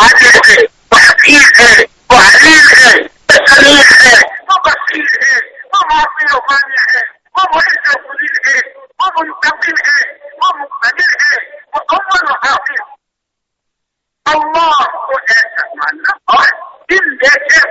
عدل وحكيم وعليم وسميع وبصير ومعطي ومانع ومعز ومذل ومنتقم ومقتدر وأول وآخر الله آسف معنا إلا شيء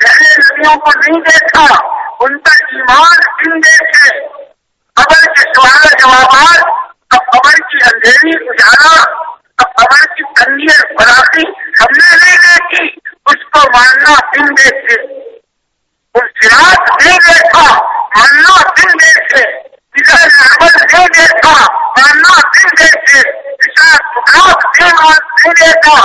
پہلے نبیوں کو نہیں دیکھا، ان کا ایمان دن دیکھے؟ قبر کے سوال جوابات، اب قبر کی اندھیری اجالا، اب قبر کی تنگی فراخی ہم نے نہیں دیکھی، اس کو ماننا دن دیکھے؟ اس فراق نہیں دیکھا، ماننا دن دیکھے؟ ادھر عمل نہیں دیکھا، ماننا دن دیکھے؟ نہیں دیکھا؟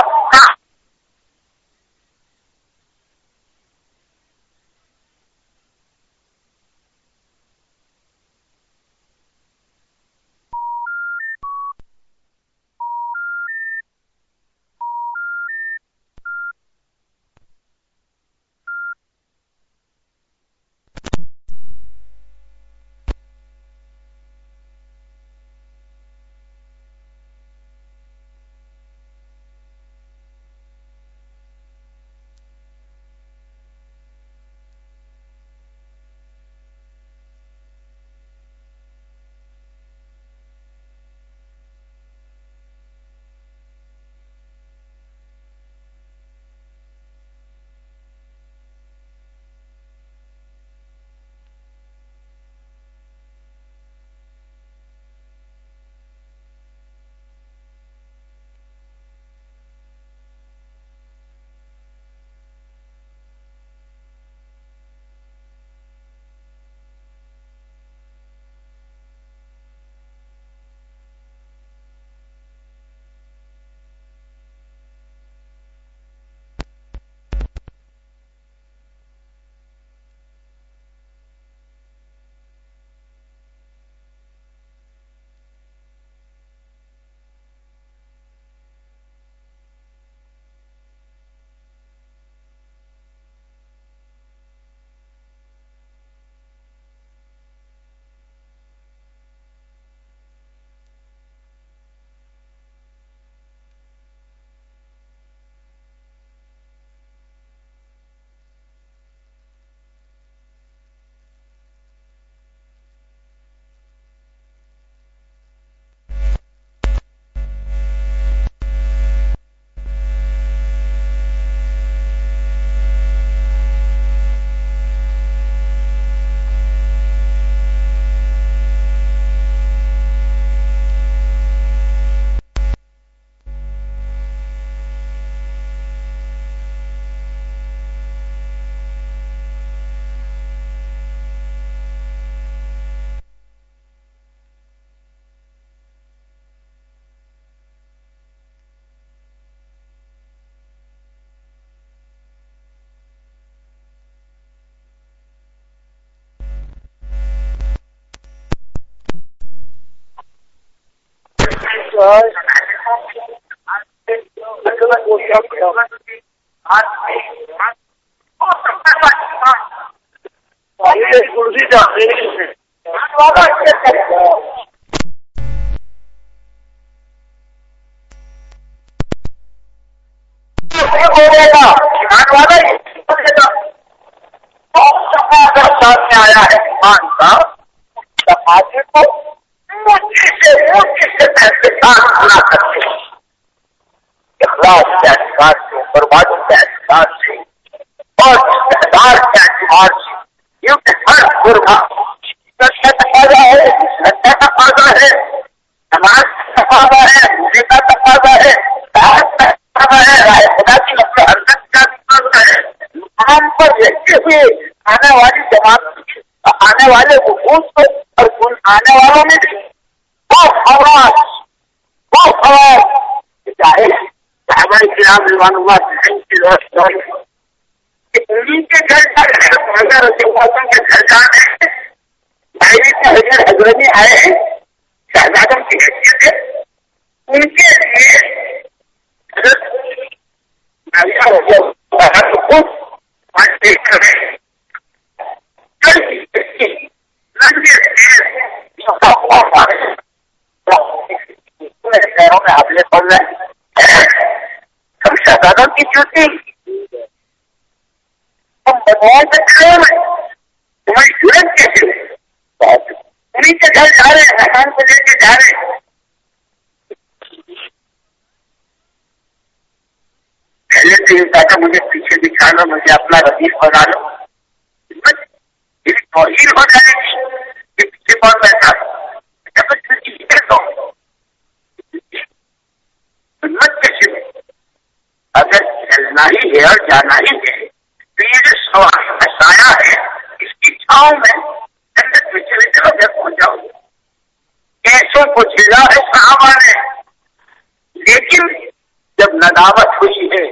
کلسی جاتے سامنے آیا ہے ایمان کا آدمی کو موٹی سے موٹی سے احتساب بنا سکتے ہیں اخلاص کے اعتبار سے بربادی کے اعتبار سے اور استعدار کے اعتبار سے کیونکہ ہر بربا کا تقاضا ہے کا تقاضا ہے نماز کا تقاضا ہے روزے کا تقاضا ہے صحت کا تقاضا ہے رائے خدا کی نقل حرکت کا تقاضا ہے مقام پر رہتے ہوئے آنے والی جماعت آنے والے اس کو اور ان آنے والوں میں بھی وہ خواص وہ خواص چاہے صحابہ کرام رضوان اللہ کہ انہیں کے گھر جا رہے ہیں رسول اللہ کے گھر جا رہے ہیں۔ بھائی کے حضرت حضرت میں آئے ہیں۔ شہزادوں کی حیثیت ہے۔ ان کے لیے حضرت خود دیکھ کر شہروں میں حملے پڑ رہے ہم شہزادوں کی چوٹی ہم بدوان سے کھڑے ہوئے تمہاری ضرورت کیسے انہیں کے گھر جا رہے ہیں مہمان کو لے کے جا رہے ہیں پہلے سے یہ کہا مجھے پیچھے دکھا لو مجھے اپنا ردیف بنا لو توہین ہو جائے گی پیچھے کون بیٹھا ہمت کیسے میں اگر چلنا ہی ہے اور جانا ہی ہے تو یہ جو سوال سایہ ہے اس کی چھاؤں میں جنت میں چلے چلو میں پہنچ جاؤں کیسے پوچھے گا ہے صحابہ نے؟ لیکن جب ندامت ہوئی ہے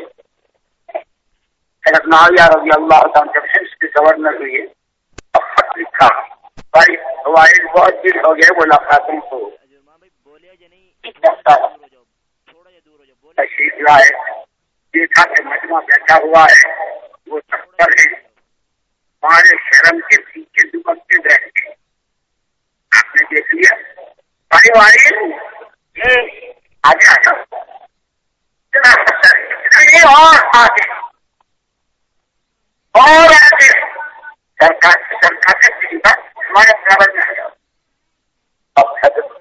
حضرت معاویہ رضی اللہ عنہ جب ہنس کے گورنر ہوئے اب خط لکھا بھائی وائد بہت دن ہو گئے ملاقاتوں کو۔ تشریف لائے۔ دیکھا کہ مجمع بیٹھا ہوا ہے، وہ دفتر ہے۔ ہمارے شرم کے پیچھے دبکتے بیٹھتے آپ نے دیکھ لیا۔ بھائی وائد یہ آگے آ جاؤ۔ اور آگے۔ اور آگے۔ سرکار سرکار سے سیدھا ہمارے برابر میں آ جاؤ۔ اب حضرت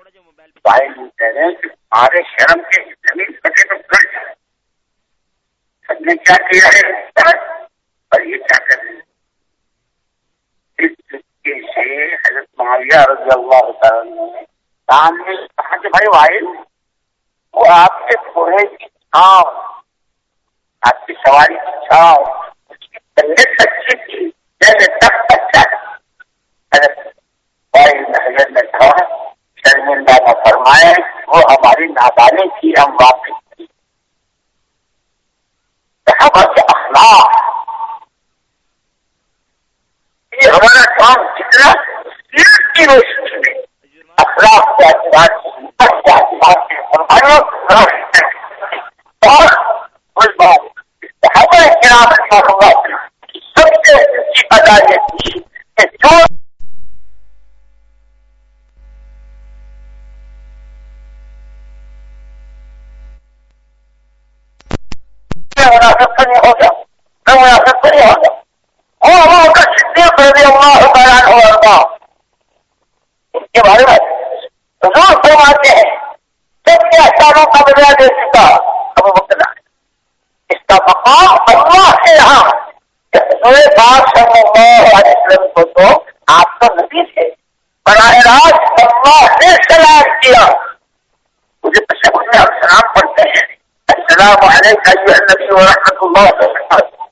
بھائی کہہ رہے ہیں کہ ہمارے شرم کے زمین پتے تو گھر جائے سب نے کیا کیا ہے؟ اور یہ کیا کر اس طریقے سے حضرت معاویہ رضی اللہ تعالیٰ نے سامنے کہا کہ بھائی واحد وہ آپ کے تھوڑے کی چھاؤ، آپ کی سواری کی چھاؤ، اس کی طبیعت اچھی تھی جیسے تک اچھا نظر میں کہا، شرمندہ نہ فرمائے وہ ہماری نادانی تھی، ہم واپس تھی اخلاق یہ ہمارا کام جتنا سیرت کی روشنی میں اخلاق کے اعتبار سے اور اس بات ہمارے خلاف سب سے اچھی ادا یہ تھی کہ جو مناسب نہیں ہوگا میں مناسب نہیں ہوگا وہ ہمارا کا شکریہ کر دیا اللہ بیان ہوا اس کے بارے میں۔ حضور فرماتے ہیں سب کے احسانوں کا بجا دے چکا اب وقت اس کا مقام اللہ سے یہاں حضور پاک صلی اللہ علیہ وسلم کو تو آپ کا نبی تھے براہ راست اللہ نے سلام کیا۔ مجھے تشکر میں ہم سلام پڑھتے ہیں۔ السلام علیکم ایوہ النبی ورحمۃ اللہ وبرکاتہ۔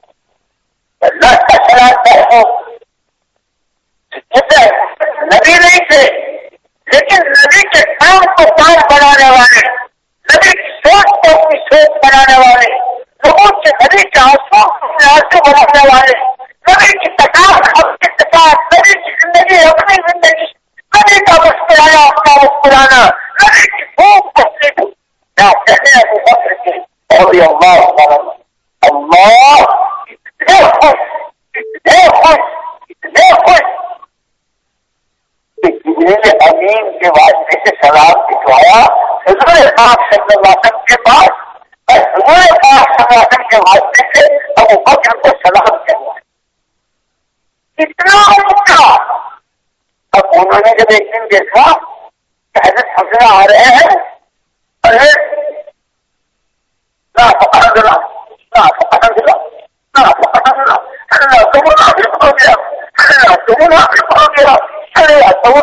اللہ کا سلام کہو نبی نہیں تھے لیکن نبی کے کام کو کام بنانے والے نبی کی سوچ کو اپنی سوچ بنانے والے، لوگوں کے نبی کے آنسو اپنے آنسو بنانے والے۔ نبی کی تکاف اپنی تکاف نبی کی زندگی اپنی زندگی نبی کا مسکرانا، اپنا مسکرانا۔ نبی کی بھوک کو سیکھ کیا کہنے ابو بکر کے؟ اور اللہ اللہ اتنے خوش اتنے خوش اتنے خوش۔ امین کے واسطے سے سلام بھجوایا حضور پاک صلی اللہ علیہ وسلم کے پاس، اور حضور پاک صلی اللہ علیہ وسلم کے واسطے سے ابو بکر کو سلام کروایا اتنا اچھا اب انہوں نے جب ایک دن دیکھا کہ حضرت حضرت آ رہے ہیں۔ ارے هل يعتمون في قلوبها هل يعتمون في قلوبها هل يعتمون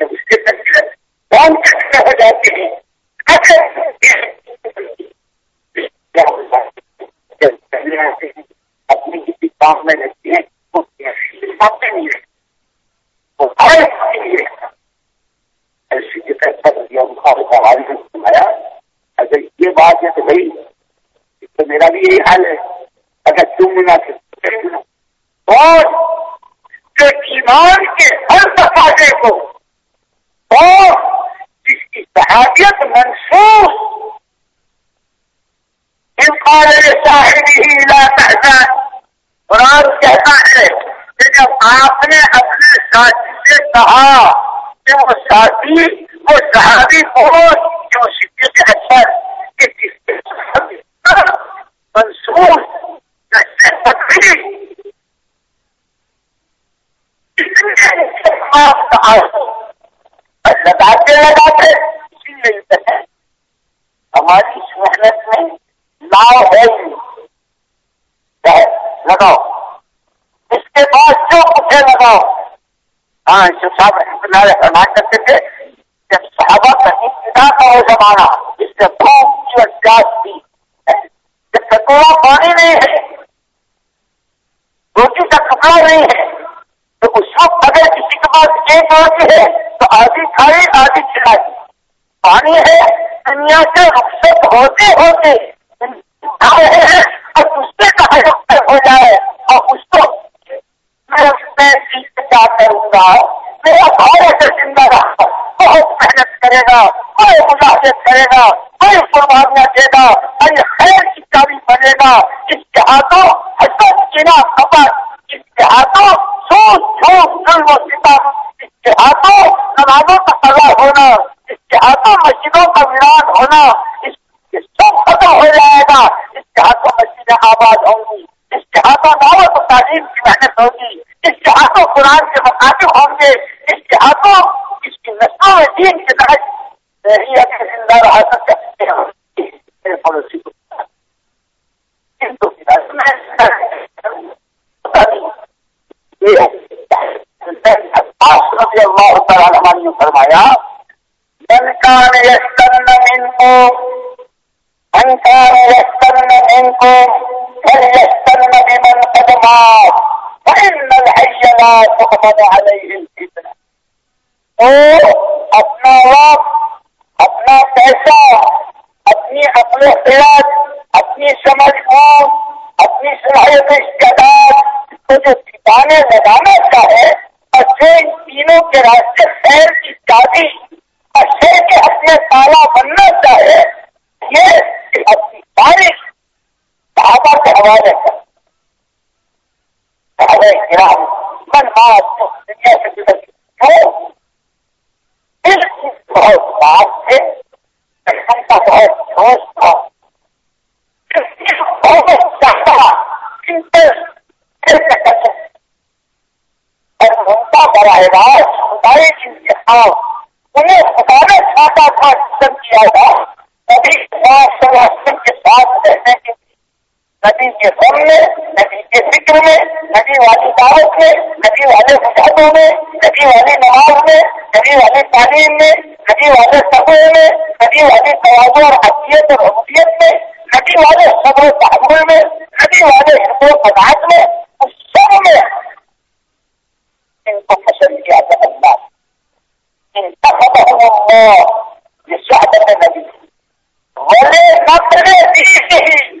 اس کے کون ہو جاتے ہیں اپنی کسی کام میں رہتی ہیں نہیں رہتی ایسی اگر یہ بات ہے تو بھائی تو میرا بھی یہی حال ہے اگر تم نہ اور ایمان کے ہر تقاضے کو اور جس کی صحابیت منسوخ انقال صاحب ہی لا تحزن قرآن کہتا ہے کہ جب آپ نے اپنے ساتھی سے کہا کہ وہ ساتھی وہ صحابی بہت جو سکے کے اثر کہ جس کے صحابی منسوخ آپ کا آؤ لگاتے لگاتے۔ اسی ملتے ہیں ہماری اس محنت میں لاؤ ہے لگاؤ۔ اس کے بعد جو مجھے لگاؤ۔ ہاں جو صاحب رحمت اللہ فرما کرتے تھے جب صحابہ کا ابتدا کا وہ زمانہ اس سے خوب کی اجاز تھی جب کٹورا پانی نہیں ہے، روٹی کا کپڑا نہیں ہے تو اس وقت اگر کسی کے پاس ایک روٹی ہے تو آدھی کھائی، آدھی کھلائی۔ پانی ہے، دنیا سے رخصت ہوتے ہوتے اور اس سے رخصت ہو جائے۔ اور اس کو میں اس میں کیا کروں گا؟ میرا بھائی ایسے زندہ رہا، بہت محنت کرے گا کوئی ملاقات کرے گا کوئی قربانیاں دے گا کوئی خیر کی چابی بنے گا۔ اس کے ہاتھوں حسن چنا کپٹ اس کے ہاتھوں سوچ جھوٹ ظلم و سیتا نمازوں کا سزا ہونا۔ اس کے ہاتھوں مسجدوں کا ویران ہونا۔ اس سب ختم ہو جائے گا۔ اس کے ہاتھوں مسجدیں آباد ہوں گی۔ اس کے ہاتھوں دعوت و تعلیم کی محنت ہوگی۔ اس کے ہاتھوں قرآن کے مقاصد ہوں گے۔ اس کے ہاتھوں اس کی نسلوں میں دین کے تحت زندہ رہا سکتے ہیں۔ پڑوسی کو۔ ہندو کی رضی اللہ تعالیٰ نے فرمایا من كان يستن منكم من كان يستن منكم فليستن بمن قد مات فإن الحي لا تقبض عليه الفتنة أو اپنا وقت اپنا پیسہ اپنی اپنے خیال اپنی سمجھ کو اپنی صلاحیت استعداد کو جو ٹھکانے لگانا چاہے اور جو ان تینوں کے راستے خیر کی شادی اور شیر کے اپنے تالا بننا چاہے یہ اپنی تاریخ صحابہ کے حوالے کر من دنیا سے گزر بہت بات تھے کا بہت جوش تھا۔ بہت چاہتا اور براہ راست خدائی جن کے انہیں تھا جسم کیا تھا کے ساتھ رہنے کے ندی کے غم میں ندی کے فکر میں والی دعوت میں ندی والے مجاہدوں میں ندی والی نماز میں ندی والے تعلیم میں ندی والے سفر میں ندی والے توازو اور حقیت اور حقیت میں ندی والے صبر و تحمل میں ندی والے حد و میں كلمة انتفش رجال الله انتخبهم الله لسعد النبي ولنقل دينه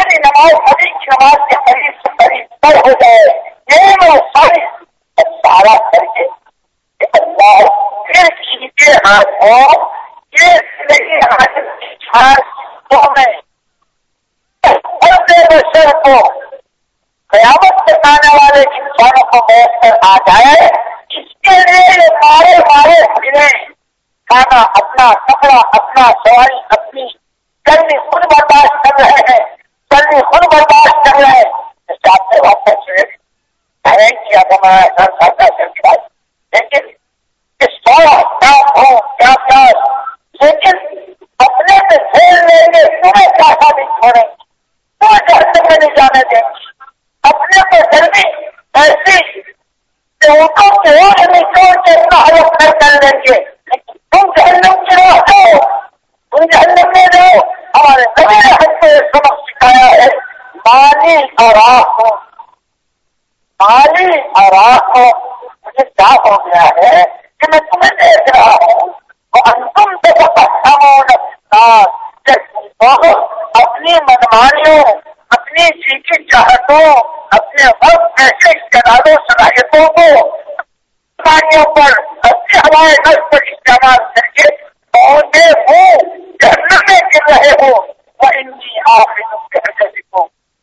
یعنی نماز ندی کی نماز کے قریب سے قریب پر ہو جائے یہ میں ساری سارا کر کے اللہ پھر کھینچے ہاتھوں یہ زندگی حاصل میں بشر کو قیامت سے آنے والے انسانوں کو بیٹھ کر آ جائے، اس کے لیے مارے مارے پھرے کھانا، اپنا کپڑا، اپنا سواری، اپنی جلدی خود برداشت کر رہے ہیں۔ جلدی خود برداشت کر رہے ہیں اس آپ نے واپس کیا بنایا گھر کھاتا سر لیکن اس تھوڑا صاف ہو، کیا پیاس لیکن اپنے سے کھیل لیں گے تمہیں کیسا بھی چھوڑیں گے۔ تمہیں گھر سے میں نہیں جانے دیں گے۔ اپنے کو جلدی ایسی اونٹوں کے اور نچوڑ کے اتنا حلف کر دیں گے۔ تم جہنم کی راہ ہو تم جہنم میں جاؤ۔ ہمارے نبی نے ہم کو یہ سبق مالی آراف ہو مالی آراف مجھے کیا ہو گیا ہے کہ میں تمہیں دیکھ رہا ہوں انتم اپنی منمانیوں اپنی سیکھی چاہتوں اپنے وقت ایسے کناروں صلاحیتوں کو پر اپنے ہمارے گھر پر استعمال کر کے پودے ہوں جھرنا میں گر رہے ہو وإني آخذ بأجلكم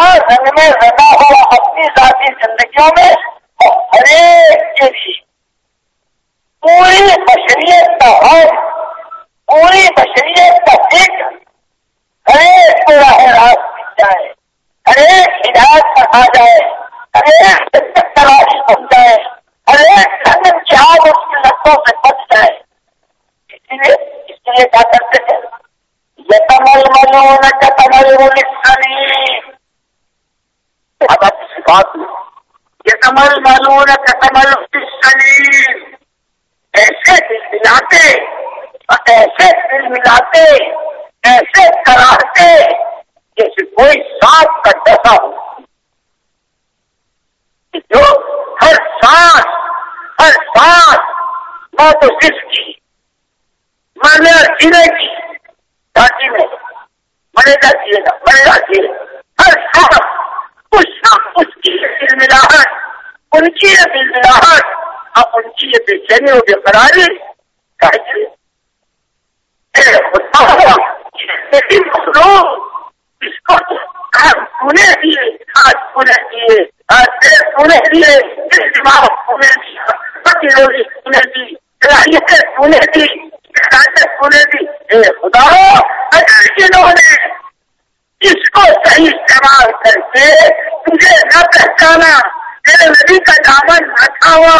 مجمع رنگ میں رنگا ہوا اپنی ذاتی زندگیوں میں اور ہر ایک کے لیے پوری بشریت کا حق، پوری بشریت کا فکر ہر ایک کو راہ راست مل جائے، ہر ایک ہدایت پر آ جائے، ہر ایک تلاش بن جائے، ہر ایک سنگم کی آگ اس کی لتوں سے بچ جائے۔ اسی لیے، اس لیے کیا کرتے تھے؟ یہ تمل ملو نہ تمل اب آپ سے بات یہ تمل ملو نہ سلیم ایسے دل ملاتے ایسے دل ملاتے ایسے کراتے جیسے کوئی سانپ کا ڈسا ہو جو ہر سانس ہر سانس ماں تو صرف کی مانے جینے کی داٹی میں مرے گا جیے گا مرے گا جیے ہر سانس کچھ نہ کچھ کی دل ملاحٹ ان کی یہ ان کی یہ بے چینی ہو بے قراری چاہیے اس کو سنے دیے آج سنے دیے سنے دیے دماغ سنے دیا سنے دی صلاحیتیں سنے دی سنے دی اے خدا. جنہوں نے اس کو صحیح استعمال کر کے تجھے نہ پہچانا تیرے نبی کا دامن نہ کھاوا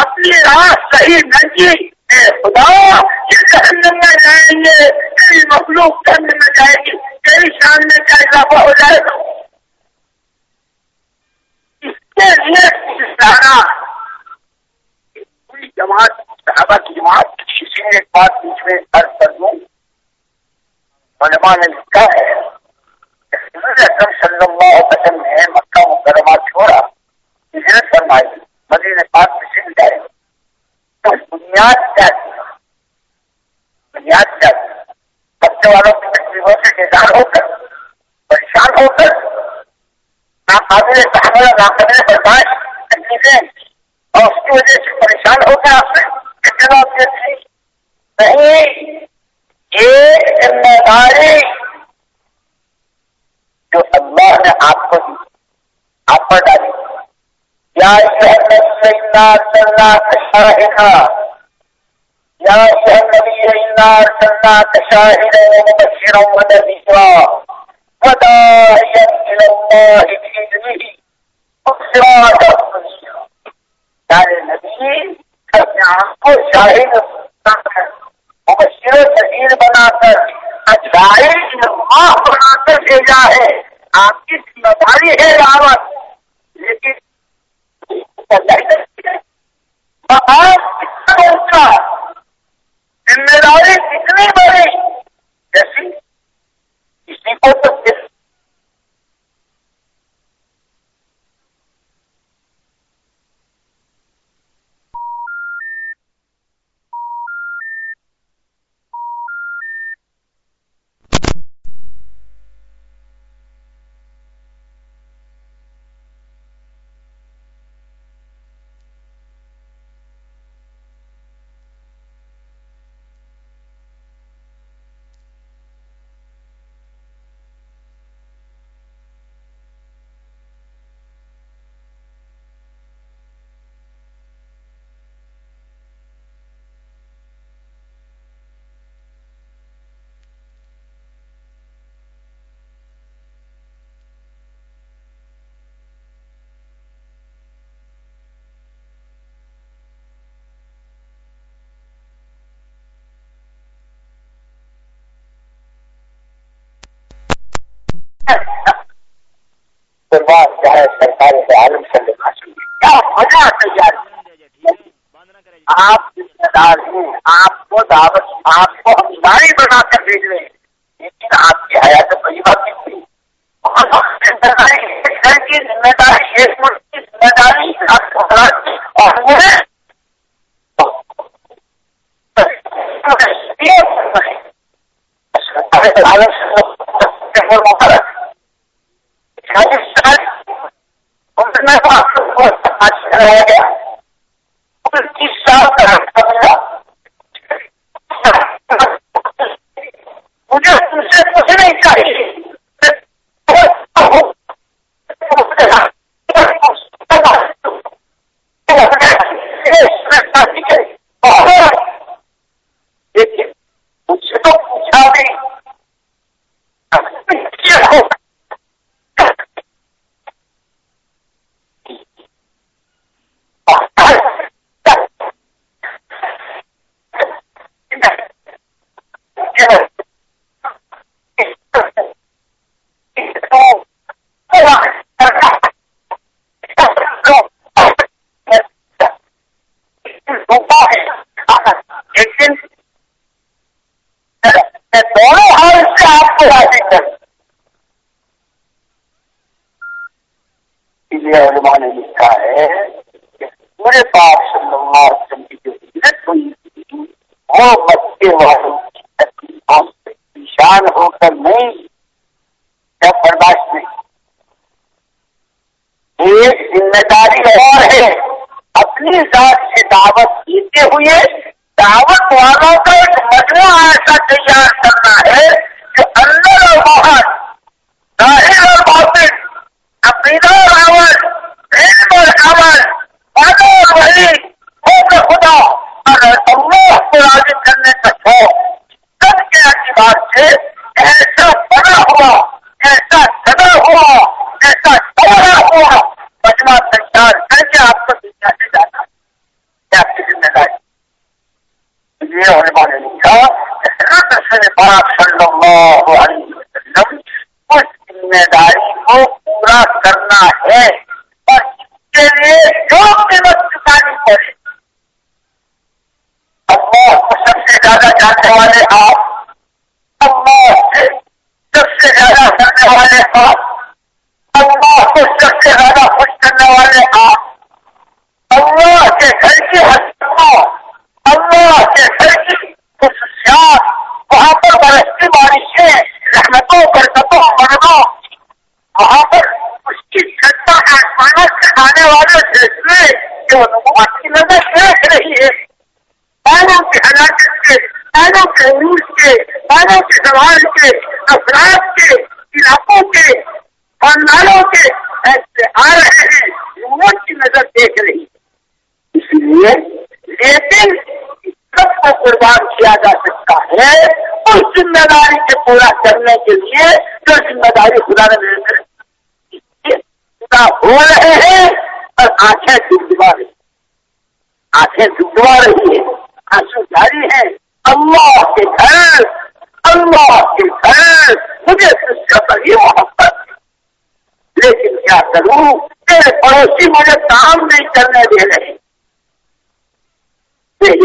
اپنی راہ صحیح نہ کی خدا، یہ جہنم میں جائیں گے تیری مخلوق جنگ میں جائے گی تیری شان میں کیا اضافہ ہو جائے گا اس کے لیے سارا پوری جماعت، صحابہ کی جماعت کسی نے ایک بات بیچ میں عرض کر دوں علماء نے لکھا ہے اکرم صلی اللہ علیہ وسلم نے مکہ مکرمہ چھوڑا. ہجرت فرمائی مدینہ پاک میں سل جائے تو بنیاد کیا تھی بنیاد کیا تھی بچے والوں کی تکلیفوں سے بیدار ہو کر پریشان ہو کر ناقابل تحمل ناقابل برداشت تکلیفیں اور اس کی وجہ سے پریشان ہو کر آپ نے جواب دیتی نہیں ایک ذمہ داری جو اللہ نے آپ کو دی، آپ پر ڈالی۔ یا شاہدہ یا نبی چلنا شاہد مبشرا ونذيرا. وداعيا الى الله باذنه وسراجا منيرا يعني النبي اپنے آپ کو شاہد مبشر تحریر بنا کر اچھائی بنا کر بھیجا ہے آپ کی ذمہ داری ہے دعوت لیکن ذمہ داری کتنی بڑی جیسی کسی کو تو سرکاری سے عالم کیا وجہ تیار آپ ذمہ دار ہیں، آپ کو دعوت، آپ کو ہم ساری بنا کر بھیج رہے ہیں۔ لیکن آپ کی حیات طیبہ کی تھی گھر کی ذمہ داری ایک ملک کی ذمہ داری اور ہو رہے ہیں پر آخیں ڈب ڈوا رہی آخیں ڈبا رہی ہے۔ لیکن کیا کروں؟ میرے پڑوسی مجھے کام نہیں کرنے دے رہے۔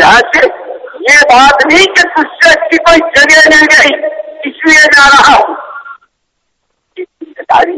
آخر یہ بات نہیں کہ کوئی جگہ نہیں گئی اس لیے جا رہا ہوں۔ ذمہ داری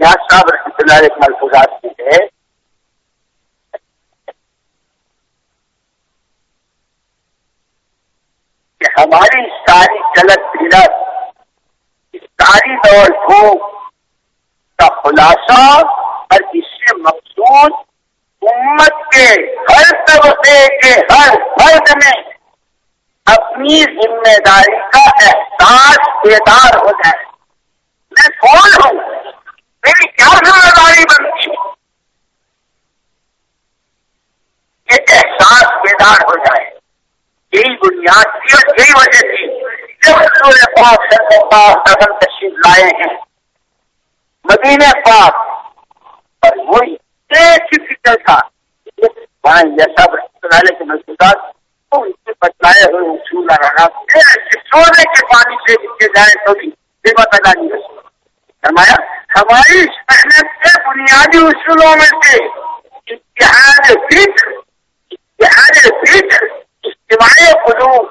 صاحب رحمت اللہ ایک ملفوظات کی ہے کہ ہماری ساری چلت پلت ساری دوڑ دھوپ کا خلاصہ اور اس سے مقصود امت کے ہر طبقے کے ہر فرد میں اپنی ذمہ داری کا احساس بیدار ہو جائے میں کون ہوں میری کیا ذمہ داری بنتی ہے جائے یہی بنیاد تھی اور یہی وجہ تھی جب رسول پاک صلی اللہ علیہ وسلم تشریف لائے ہیں مدینہ پاک اور وہی ایک فکر تھا وہاں یہ سب رسالے کے محسوسات ان سے بتلائے ہوئے اصول رہا سونے کے پانی سے نیچے جائے تو بھی بے بتا نہیں فرمایا ہماری محنت کے بنیادی اصولوں میں سے اتحاد فکر اتحاد فکر اجتماعی قلوب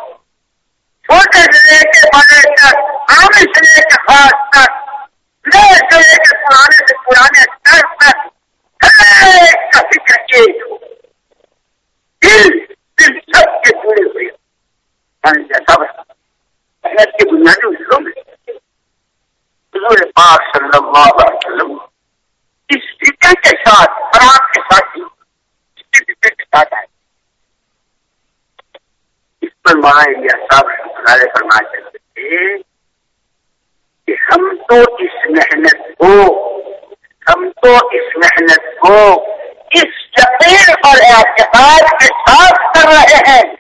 چھوٹے سے لے کے بڑے تک عام سے لے کے خاص تک نئے سے لے کے پرانے سے پرانے تر تک ہر ایک کا فکر ایک ہو۔ دل دل سب کے جڑے ہوئے جیسا کے بنیادی اصولوں میں حضور پاک صلی اللہ علیہ وسلم اس فکر کے ساتھ فرام کے ساتھ ہی فکر کے ساتھ آئے۔ اس پر مانا انڈیا فرما چلتے تھے کہ ہم تو اس محنت کو، ہم تو اس محنت کو اس یقین اور اعتقاد کے ساتھ کر رہے ہیں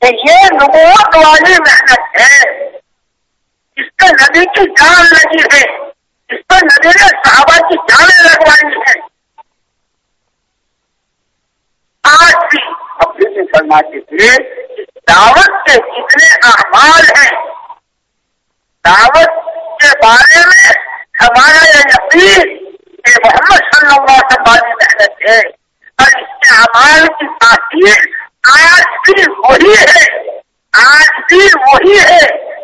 کہ یہ نبوت والی محنت ہے۔ اس پہ ندی کی جان لگی ہے۔ اس پر ندی نے صحابہ کی جانیں لگوائی ہے۔ آج بھی اب بھی فرما تھے دعوت کے کتنے احمال ہیں؟ دعوت کے بارے میں ہمارا یہ یقین کہ محمد صلی اللہ سے بڑی محنت ہے اور اس کے اعمال کی تاثیر آج بھی وہی ہے، آج بھی وہی ہے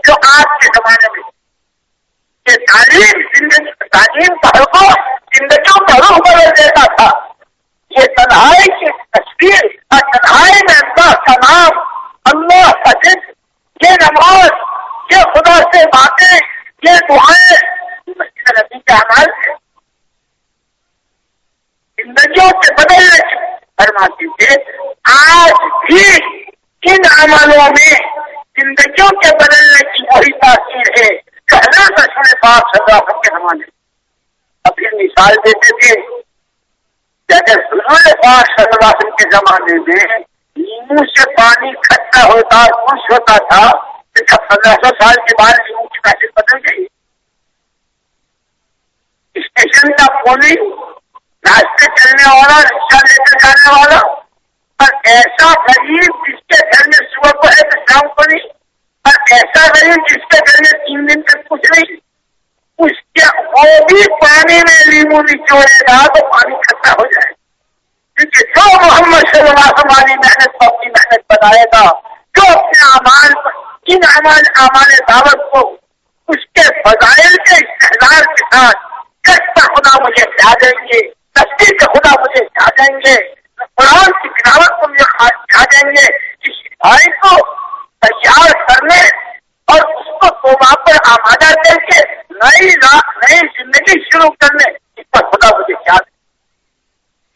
جو آج کے زمانے میں۔ یہ تعلیم زندگی، تعلیم کا حلقوں زندگیوں کا رخ بدل دیتا تھا۔ یہ تنہائی کی تصویر اور تنہائی میں اللہ کا نام اللہ کا جس یہ نماز، یہ خدا سے باتیں، یہ دعائیں۔ نبی کا عمل ہے زندگیوں سے بدلنے فرماتی تھے آج بھی ان عملوں میں زندگیوں کے بدلنے کی وہی تاثیر ہے کہنا دشمن پاک سزا کے زمانے اب مثال دیتے تھے۔ جیسے حضور پاک صلی اللہ علیہ کے زمانے میں لیمو سے پانی کھٹا ہوتا خوش ہوتا تھا پندرہ سو سال کے بعد لیمو کی پیسے بدل گئی۔ اسٹیشن کا پولنگ راستے چلنے والا رکشا لے کر جانے والا اور ایسا غریب جس کے گھر میں صبح کو ہے تو شام کو نہیں اور ایسا غریب جس کے گھر میں تین دن تک کچھ نہیں۔ اس کے وہ بھی پانی میں لیمو نچوڑے گا تو پانی کھٹا ہو جائے۔ گا کیونکہ جو محمد صلی اللہ علیہ وسلم محنت کو اپنی محنت بتائے گا جو اپنے امان ان امان امان دعوت کو اس کے فضائل کے استحصال کے ساتھ کشتا خدا مجھے کھا دیں گے تصویر کے خدا مجھے کھا دیں گے، قرآن کی گراوٹ کو مجھے کھا دیں گے اس بھائی کو تیار کرنے اور اس کو توبہ پر آمادہ کر کے نئی نئی زندگی شروع کرنے، اس پر خدا مجھے کیا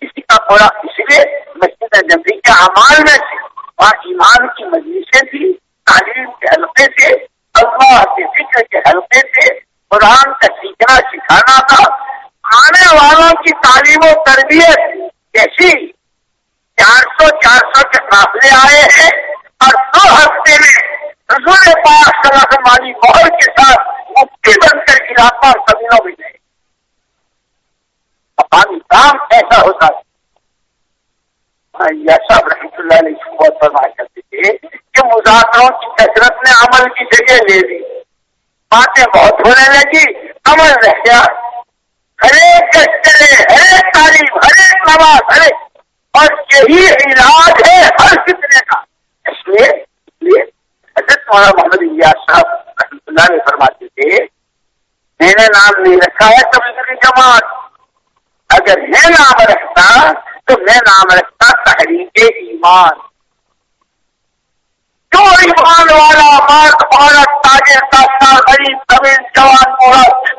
کسی کا تھوڑا اس لیے مسجد نبی کے اعمال میں سے وہاں ایمان کی مجلسیں تھی تعلیم کے حلقے سے، اللہ کے فکر کے حلقے سے قرآن کا سیکھنا سکھانا تھا۔ آنے والوں کی تعلیم و تربیت جیسی چار سو چار سو کے قافلے آئے ہیں اور دو ہفتے میں رسول پاک صلی اللہ مالی محل کے ساتھ مفتی بن کر علاقہ اور قبیلوں میں گئے۔ کام ایسا ہوتا ہے۔ ہاں، صاحب رحمۃ اللہ علیہ بہت فرمایا کرتے تھے کہ مذاکروں کی کثرت نے عمل کی جگہ لے لی۔ باتیں بہت ہونے لگی، عمل رہ گیا۔ ہر ایک چلے ہر ایک تعلیم، ہر ایک نماز، ہر ایک۔ اور یہی علاج ہے ہر کتنے کا۔ اس لیے حضرت مولانا محمد الیاس صاحب رحمۃ اللہ علیہ فرماتے تھے، میں نے نام نہیں رکھا ہے تبلیغی جماعت۔ اگر میں نام رکھتا تو میں نام رکھتا تحریک ایمان۔ جو ایمان والا مرد عورت تاجر تاجر غریب طویل جوان عورت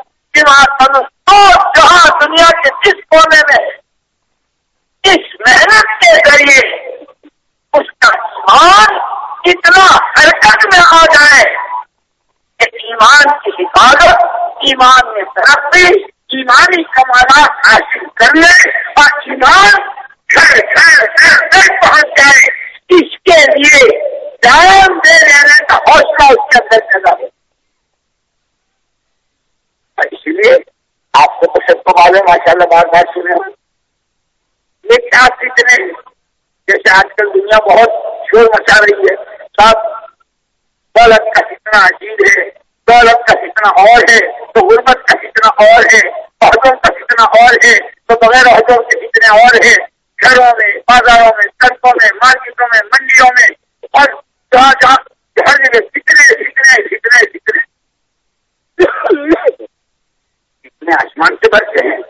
جہاں دنیا کے جس کونے میں اس محنت کے ذریعے اس کا ایمان اتنا حرکت میں آ جائے کہ ایمان کی حفاظت، ایمان میں ترقی ایمانی کمانا حاصل کر لے اور ایمان گھر گھر گھر گھر پہنچ جائے اس کے لیے جان دے رہنے کا حوصلہ اس کے اندر پیدا ہو۔ اس لیے آپ کو تو سب کو معلوم ماشاء اللہ بار بار سنے یہ کیا کتنے جیسے آج کل دنیا بہت شور مچا رہی ہے۔ سب غلط کا کتنا عجیب ہے۔ دولت کا کتنا اور ہے، تو غربت کا کتنا اور ہے عہدوں کا کتنا اور ہے، تو بغیر عہدوں کے کتنے اور ہے گھروں میں، بازاروں میں، سڑکوں میں، مارکیٹوں میں، منڈیوں میں، اور جہاں جہاں ہر جگہ کتنے کتنے کتنے کتنے۔ کتنے آسمان سے برسے ہیں۔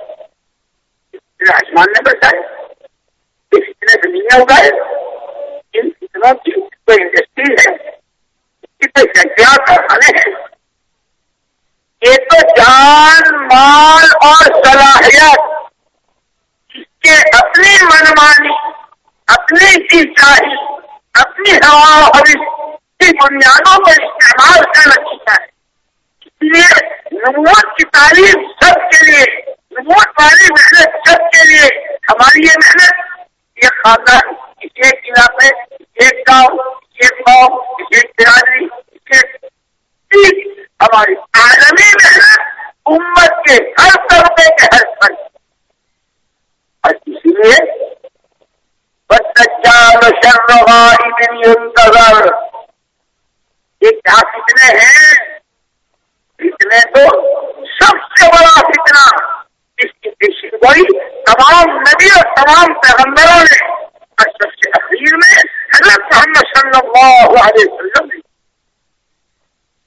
کتنے آسمان نے برسائے کتنے زمینیں اگائے ان کتنوں کی کوئی انڈسٹری ہے۔ کتنے سنکھیا کارخانے ہیں۔ یہ تو جان، مال اور صلاحیت اس کے اپنی منمانی، اپنی کی اپنی ہوا حوث کی بنیادوں پر استعمال کر رکھی ہے۔ اس لیے نموت کی تعلیم سب کے لیے نموت والی محنت سب کے لیے، ہماری یہ محنت، یہ خاندان، ایک علاقے، ایک گاؤں، ایک قوم، ایک برادری، ایک ہماری عالمی محنت امت کے ہر طبقے کے ہر فرق اور اسی لیے منتظر یہ کیا فتنے ہیں؟ فتنے تو سب سے بڑا فتنا اس کی پیشی گوئی تمام نبی اور تمام پیغمبروں نے اور سب سے اخیر میں حضرت محمد صلی اللہ علیہ وسلم نے۔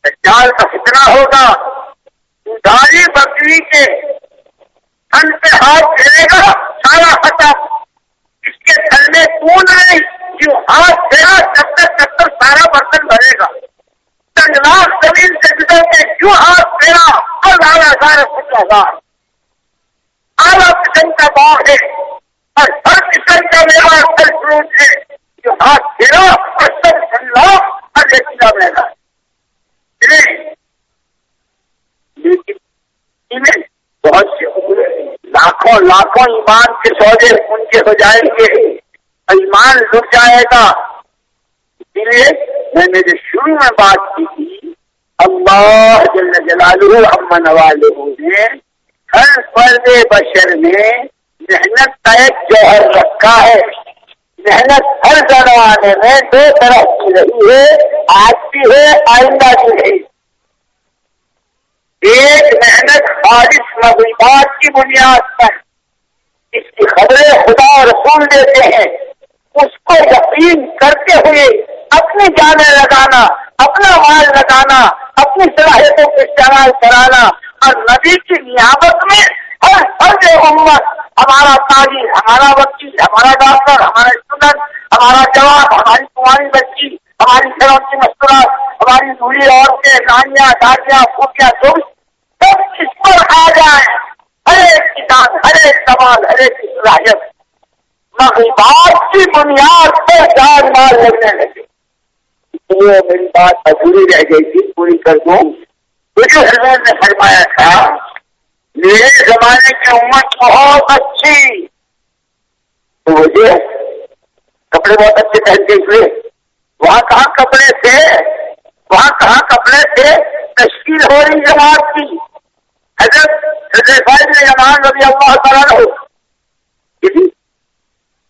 دجال کا فتنا ہوگا داری بکری کے ان پہ ہاتھ پھیرے گا، سارا ختم اس کے تھل میں کون آئے، جو ہاتھ پھیرا تب تک تب تک سارا برتن بھرے گا۔ لاکھ زمین سے گزر کے کیوں ہاتھ پھیرا؟ اور زیادہ ہزار فٹ ہزار اعلیٰ قسم کا باغ ہے، اور ہر قسم کا میرا پھل فروٹ ہے، جو ہاتھ پھیرا اور سب ٹھنڈا اور یہ رہے گا لیکن بہت سے لاکھوں لاکھوں ایمان کے سودے ان کے ہو جائیں گے۔ ایمان لٹ جائے گا۔ اسی لیے میں نے جو شروع میں بات کی تھی، اللہ جل جلالہ امن والے نے ہر فرد بشر میں محنت کا ایک جوہر رکھا ہے۔ محنت ہر زمانے میں دو طرح کی رہی ہے، آج کی ہے، آئندہ کی ہے۔ ایک محنت خالص مغربات کی بنیاد پر۔ اس کی خبریں خدا رسول دیتے ہیں۔ اس کو یقین کرتے ہوئے اپنی جانیں لگانا، اپنا مال لگانا، اپنی صلاحیتوں کو استعمال کرانا اور نبی کی نیابت میں ہر فرد امت، ہمارا تاجر ہمارا بچی ہمارا ڈاکٹر، ہمارا اسٹوڈنٹ، ہمارا جواب ہماری کماری بچی، ہماری شرم کی مستورات ہماری دوری عورتیں، نانیاں، دادیاں پھوٹیاں جو سب اس پر آ جائے ہر ایک کسان ہر ایک سوال ہر ایک صلاحیت۔ مغربات کی بنیاد پہ جان مال لگنے لگے۔ اس لیے میری بات ادھوری رہ گئی تھی، پوری کر دوں۔ مجھے حضرت نے فرمایا تھا میرے زمانے کی امت بہت اچھی۔ تو مجھے کپڑے بہت اچھے پہن کے ہوئے وہاں کہاں کپڑے تھے؟ وہاں کہاں کپڑے تھے؟ تشکیل ہو رہی جماعت کی۔ حضرت نے امان رضی اللہ تعالیٰ ہو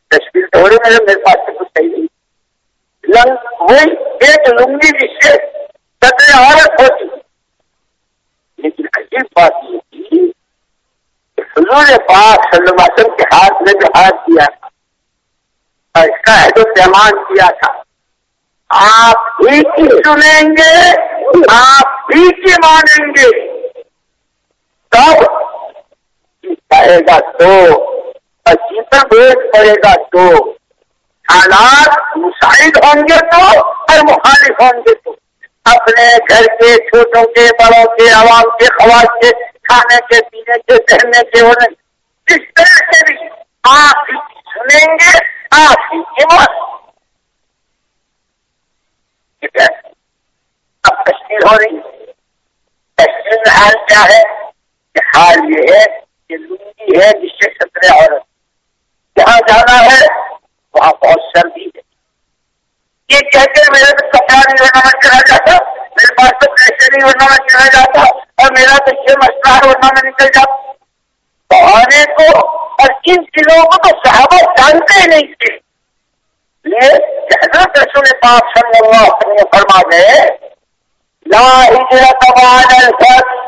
تشکیل تو ہو رہی میرے میرے پاس سے کچھ صحیح نہیں۔ وہی ایک لنگی جس سے قدر عورت ہوتی۔ لیکن عجیب بات یہ حضور پاک صلی اللہ علیہ وسلم کے ہاتھ میں جو ہاتھ دیا تھا اور اس کا عہد و پیمان کیا تھا، آپ ہی کی سنیں گے، آپ ہی کی مانیں گے۔ تب پڑے گا تو جیتا بیچ پڑے گا تو، حالات مساعد ہوں گے تو اور مخالف ہوں گے تو۔ اپنے گھر کے چھوٹوں کے، بڑوں کے، عوام کے، خواص کے کھانے کے پینے کے پہننے کے ہونے۔ کس طرح سے بھی آپ سنیں گے، آپ کی قیمت اب تشکیل ہو رہی۔ تشکیل حال کیا ہے؟ کہ حال یہ ہے کہ لنگی ہے جس سے سترے عورت جہاں جانا ہے، وہاں بہت سردی ہے یہ کہتے ہیں میرے تو کپڑا نہیں ورنہ میں چلا جاتا، میرے پاس تو پیسے نہیں ورنہ میں چلا جاتا اور میرا تو یہ مسئلہ ہے، ورنہ میں نکل جاتا۔ بہت کو اور ان دلوں کو تو صحابہ جانتے ہی نہیں تھے۔ حضرت رسول پاک صلی اللہ علیہ وسلم فرما گئے لا ہجرت بعد الفتح۔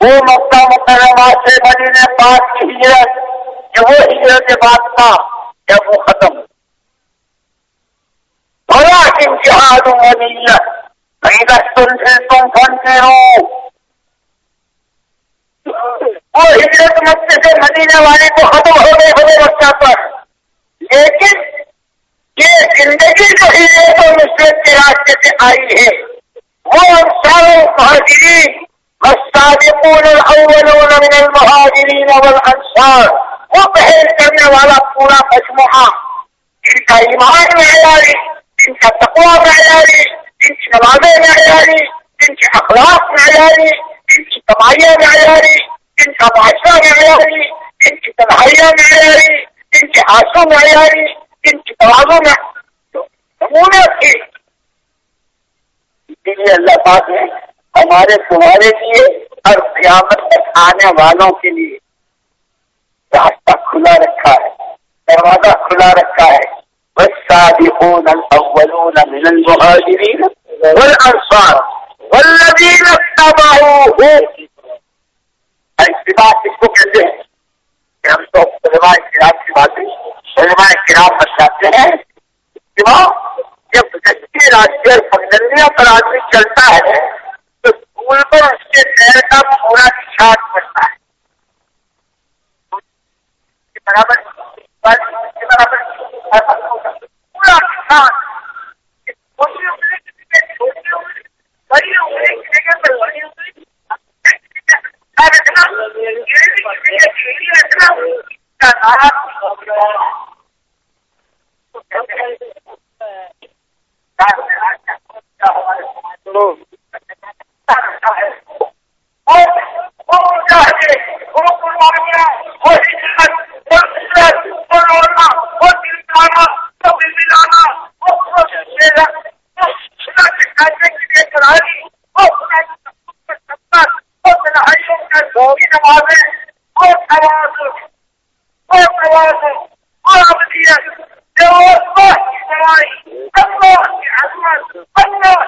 وہ مکہ مکرمہ سے مدینہ پاک کی ہجرت، کہ وہ ہجرت بات تھا، جب وہ ختم بڑا جہاد مدینت نہیں بس تم سے تم فن ہو وہ ہجرت مکے سے مدینہ والے کو ختم ہو گئے بڑے مکہ پر لیکن یہ زندگی جو ہی تو نصرت کے راستے سے آئی ہے وہ سارے مہاجرین السابقون الاولون من المہاجرین والانصار وہ پہل کرنے والا پورا مجموعہ ان کا ایمان معیاری ان کا تقوا معیاری ان کی نمازیں معیاری ان کے اخلاق معیاری ان کی کمائیاں معیاری ان کا معاشرہ معیاری ان کی تنہائیاں معیاری ان کے ہاتھوں میں معیاری ان کی توازوں میں نمونہ تھے اسی لیے اللہ پاک نے ہمارے تمہارے لیے اور قیامت تک آنے والوں کے لیے راستہ کھلا رکھا ہے، دروازہ کھلا رکھا ہے۔ والسابقون الاولون من المهاجرين والانصار والذين اتبعوه. اتباع کس کو کہتے ہیں کہ ہم تو علماء کرام کی باتیں علماء کرام بتاتے ہیں جب سچی راجیہ پگڈنڈیوں پر آدمی چلتا ہے تو اسکول پر اس کے پیر کا پورا نشان پڑتا ہے برابر اور اور جا کے وہ کو مارنا اور Allah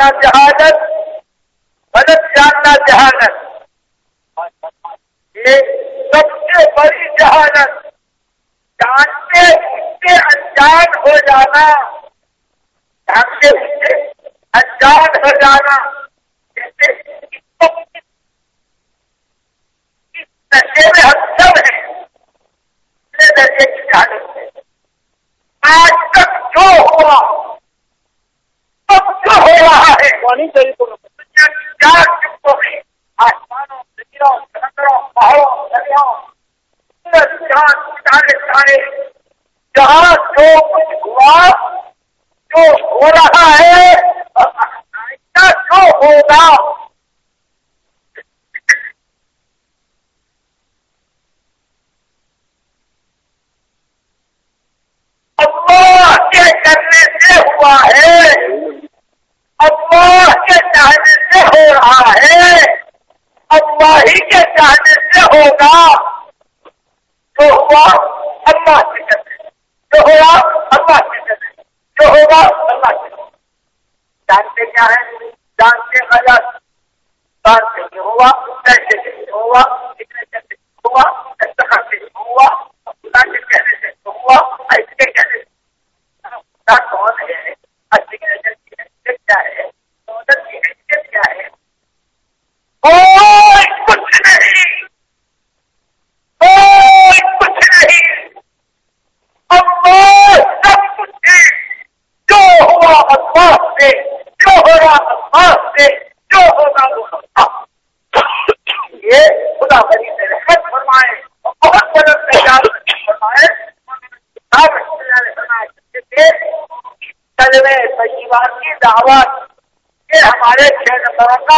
جاننا جہالت غلط جاننا جہالت یہ سب سے بڑی جہالت جانتے اس سے انجان ہو جانا۔ جانتے اس سے انجان ہو جانا۔ honest, there is جان کے آیا جان کے ہوا پیسے ہوا کتنے ہوا ہوا دعوت کہ ہمارے چھ نفروں کا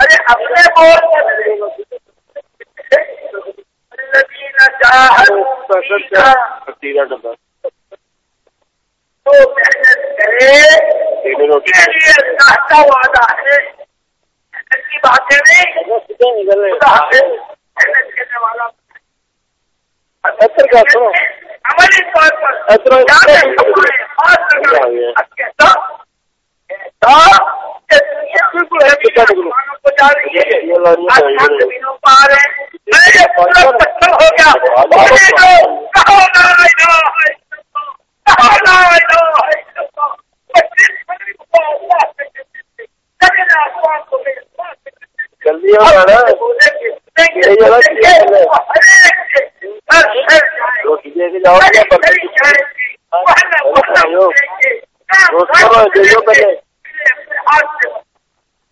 ارے اپنے تو محنت کرے اچھا وعدہ ہے۔ کی باتیں نہیں محنت طور پر جلدی آنا روٹی دے کے جاؤ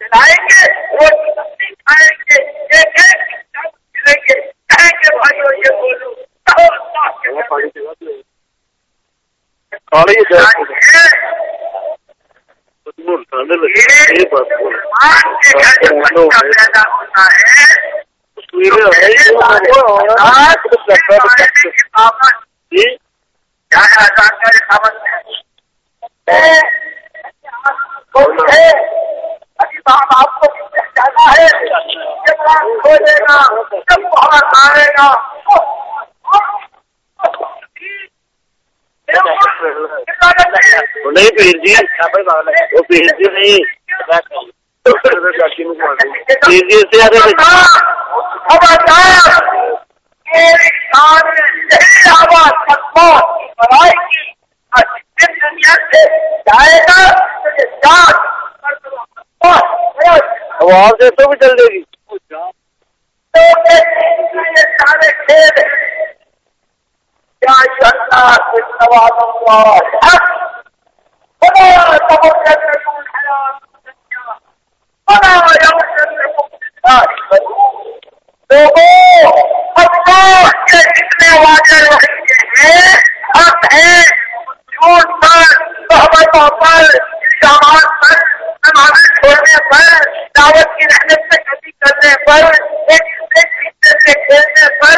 چلائیں گے روٹی آپ کو جانا ہے کھولے گا جب باہر آئے گا نہیں پیر جی وہ پیر جی نہیں پیر جی سے خبردار دنیا سے جائے جتنے ہیں حق جھوٹ پر صحبتوں پر الزامات پر نمازیں چھوڑنے پر دعوت کی رحمت سے کبھی کرنے پر ایک دوسرے سے کھیلنے پر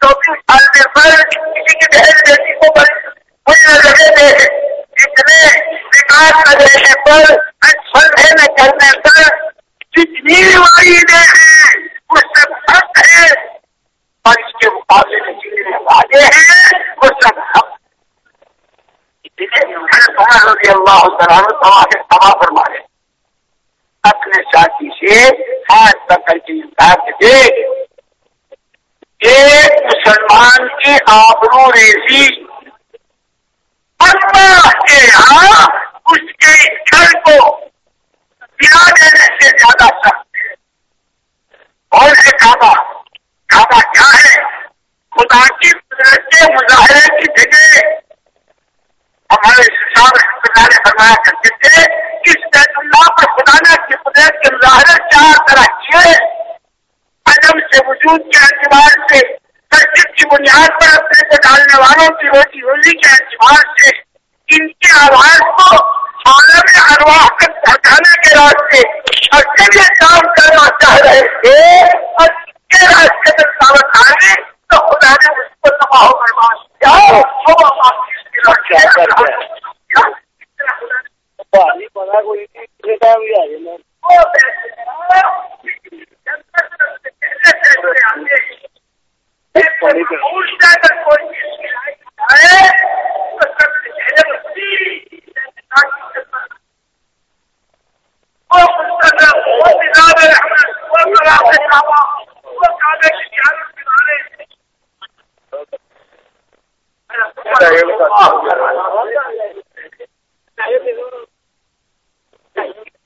کسی پر کسی کی بہن بیٹی کو وکاس نہ دینے پر اچھے نہ کرنے پر۔ جتنی ہیں، وہ سب حق ہے اور اس کے مقابلے میں جتنے وعدے ہیں، وہ سب حق۔ رضی اللہ تباہ فرما اپنے ساتھی سے ہاتھ پکڑ کے انتہا دے ایک مسلمان کی آبرو ریزی اللہ کے یہاں اس کے گھر کو گرا دینے سے زیادہ سخت ہے۔ اور سے کعبہ کعبہ کیا ہے؟ خدا کی قدرت کے مظاہرے کی جگہ۔ ہمارے صاحب رحمت نے فرمایا کرتے تھے، اس بیت اللہ پر خدا نے کی قدرت کے مظاہرے چار طرح کیے۔ سے وجود کے اعتبار سے مسجد کی بنیاد پر اپنے کو ڈالنے والوں کی روٹی روزی کے اعتبار سے ان کی آواز کو عالم ارواح تک پہنچانے کے راستے اور جب یہ کام کرنا چاہ رہے تھے۔ اور ان کے راستے میں دعوت آئے تو خدا نے اس کو تباہ و برباد کیا۔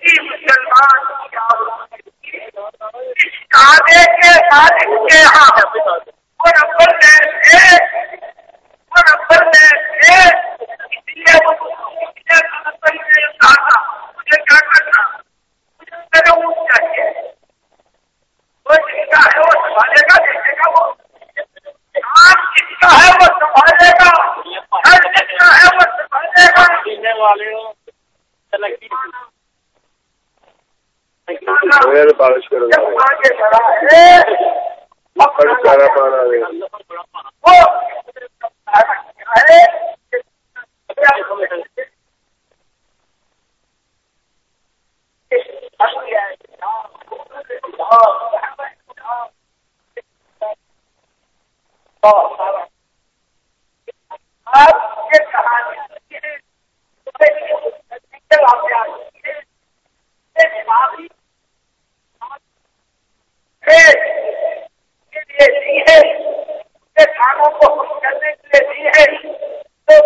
مسلمان آگے کے مالک کے یہاں وہ نمبر میں میں اس لیے وہ مجھے میں کہا تھا مجھے کیا کرنا مجھے میرے اونٹ چاہیے۔ وہ جس کا ہے وہ سنبھالے گا دیکھے گا وہ آپ جس کا ہے وہ سنبھالے گا۔ ہر جس کا ہے وہ سنبھالے گا۔ پینے والے ہو۔ بارش کرو جب آگے بڑھا ہے بڑا سارا پانا ہے وہ ہے کھانوں کو خوش کرنے کے لیے دی ہے تو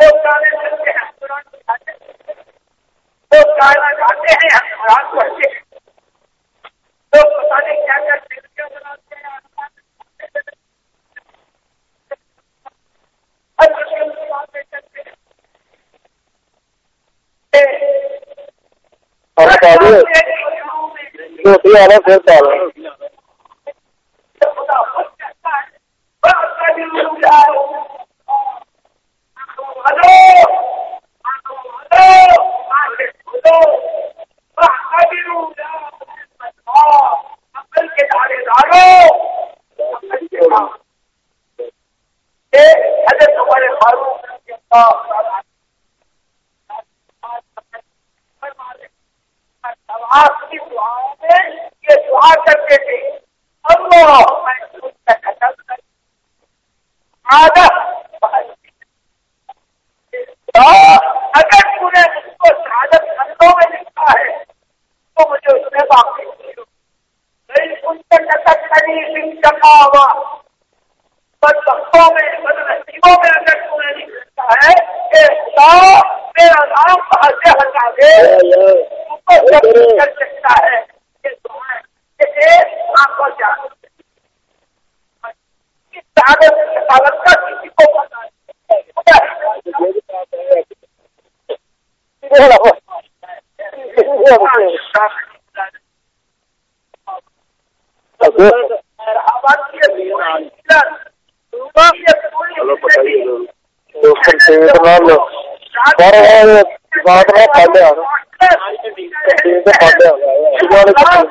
وہ گانے سنتے ہیں قرآن سکھاتے ہیں وہ گانا گاتے ہیں ہم قرآن پڑھتے ہیں تو پتا نہیں کیا کیا سلسلے بناتے ہیں ہر مشکل کی باتیں کرتے ہیں اور بتا دیے روٹی آ رہا پھر پا رہا آپ کی دعاؤں میں یہ دعا کرتے تھے اللہ اگر تم نے اس کو شہادت خندوں میں لکھا ہے تو مجھے اس میں واقع نہیں ان سے نقد نہیں کرنا ہوا بد وقتوں میں بد نصیبوں میں اگر تم نے لکھا ہے کہ خدا میرا نام کہاں سے ہٹا دے کر سکتا ہے یہ دعائیں آپ کو کیا شہادت حفاظت کا کسی کو پتا چلو بتائیے دوست پیٹ نہ لو پر بات نہ پڑے آ پیٹ پڑے آ کوئی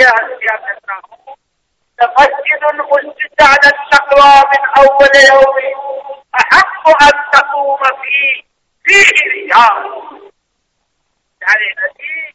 جهل يا أنه على التقوى من أول يوم أحق أن تقوم فيه فيه رجال يعني نبي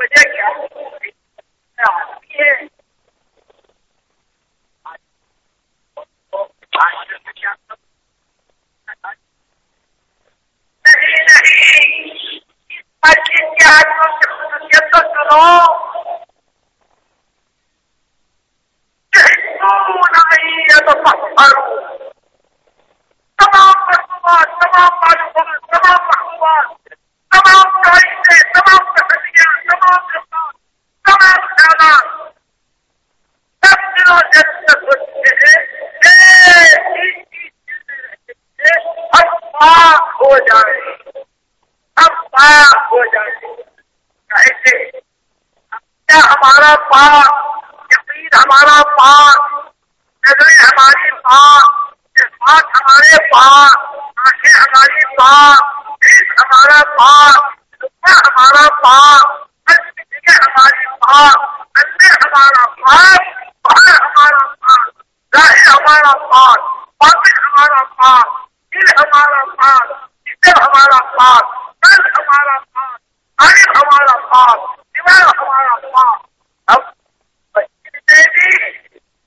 وجہ کیا ہے؟ نہیں نہیں مسجد کے آدمیوں کی خصوصیت تو تمام مصنوعات تمام تمام مصنوعات تمام تاریخیں تمام ہمارا پاک یقین ہمارا پاک نظریں ہماری پاک جذبات ہمارے پاک آنکھیں ہماری پاک ہمارا پاک ہمارا باپ ہماری پاپ اندر ہمارا پاپ باہر ہمارا پاپ گاہ ہمارا پاپ باطل ہمارا پاپ دل ہمارا پاپ جسم ہمارا پاپ دل ہمارا پاپ عالم ہمارا پاپ دیوار ہمارا پاپ اب مسجد سے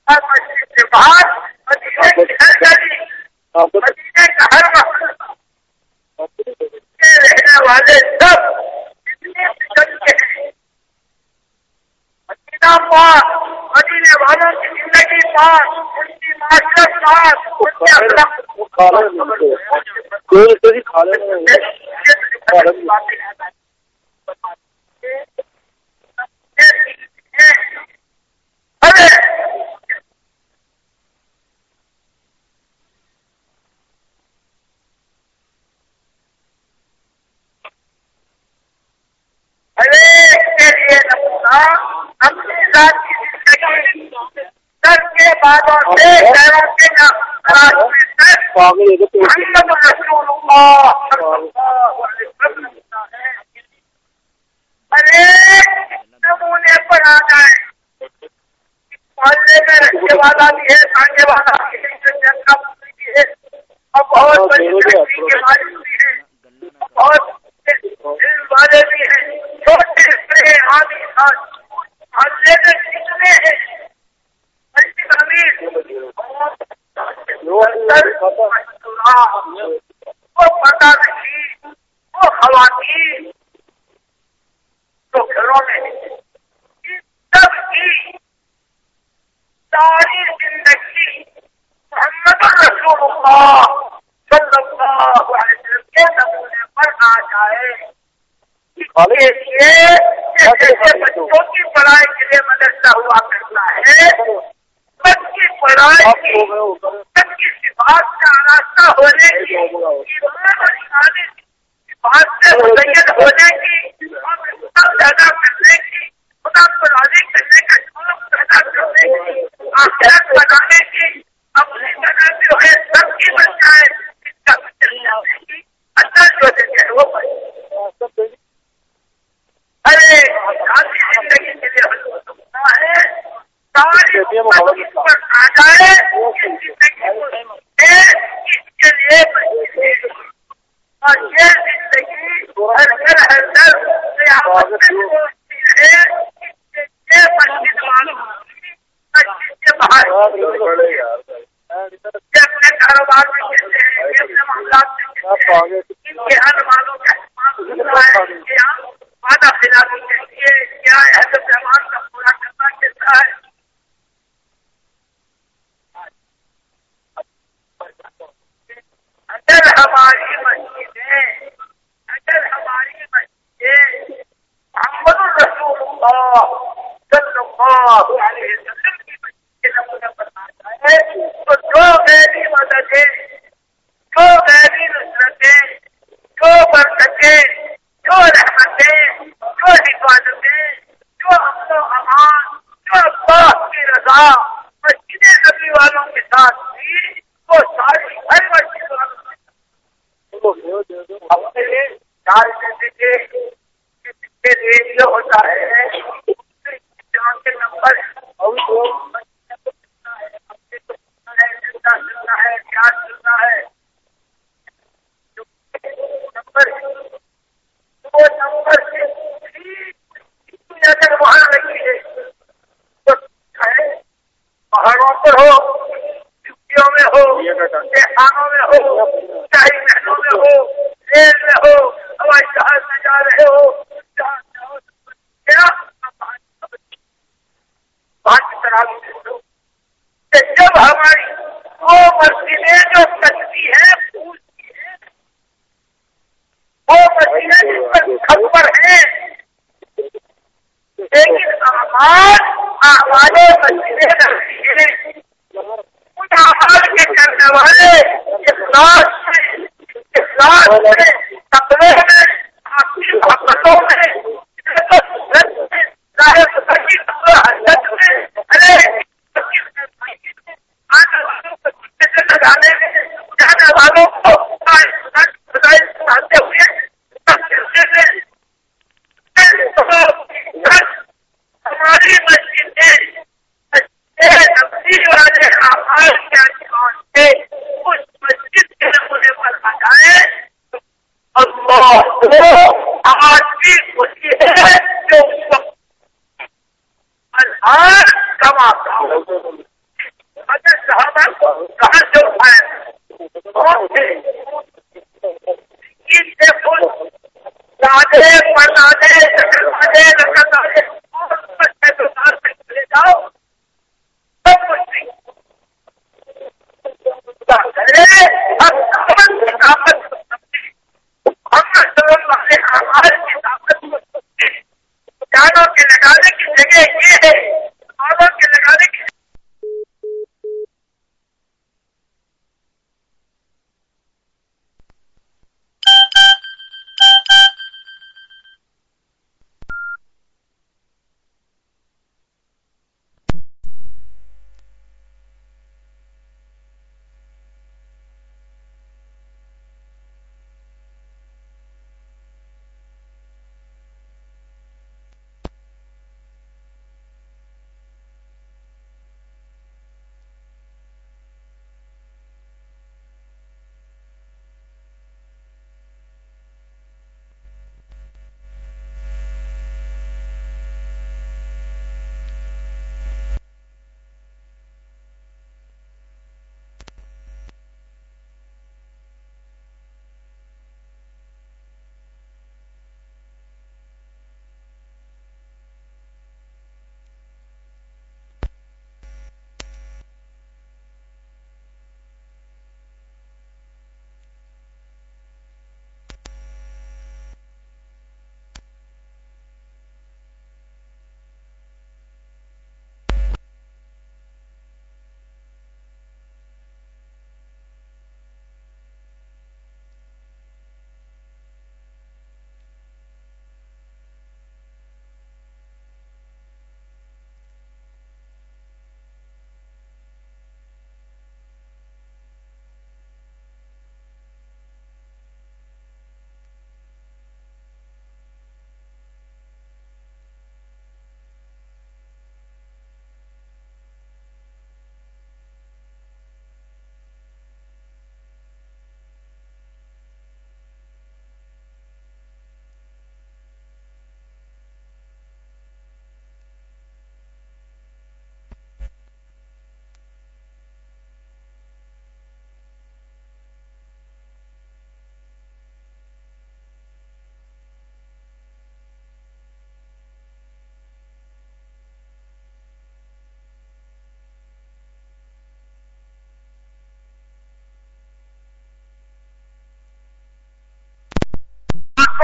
مسجد سے باہر مدینہ کی ہر گلی مدینہ کا ہر وقت والے سب مدینہ پاس والوں کی زندگی پاس اپنے ذات کی زندگی سر کے بادوں سے پیروں کے محمد نمونے پر آ جائے محلے میں رکھنے والا بھی ہے سانگے والا بھی ہے اور بہت بڑی زندگی بھی ہے بہت والے بھی ہیں چھوٹے رہے آج کتنے ہیں؟ وہ پتا نہیں، وہ خواتین تو گھروں میں سب کی ساری زندگی محمد رسول اللہ صلی آ جائے۔ بچوں کی پڑھائی کے لیے مدرسہ ہوا کرتا ہے سب کی پڑھائی سب کی سفارت کا راستہ ہونے کی سفارت سے متعین ہونے کی اور پیدا کرنے کی خدا پڑھانے کرنے کا شوق پیدا کرنے کی آخرت بنانے کی اپنی جگہ جو ہے سب کی بچائے اس کا مطلب اللہ جو ہے وہ ارے زندگی کے لیے ہے۔ پر یہ زندگی ہر کے باہر۔ کاروبار میں اپنے معاملات کیا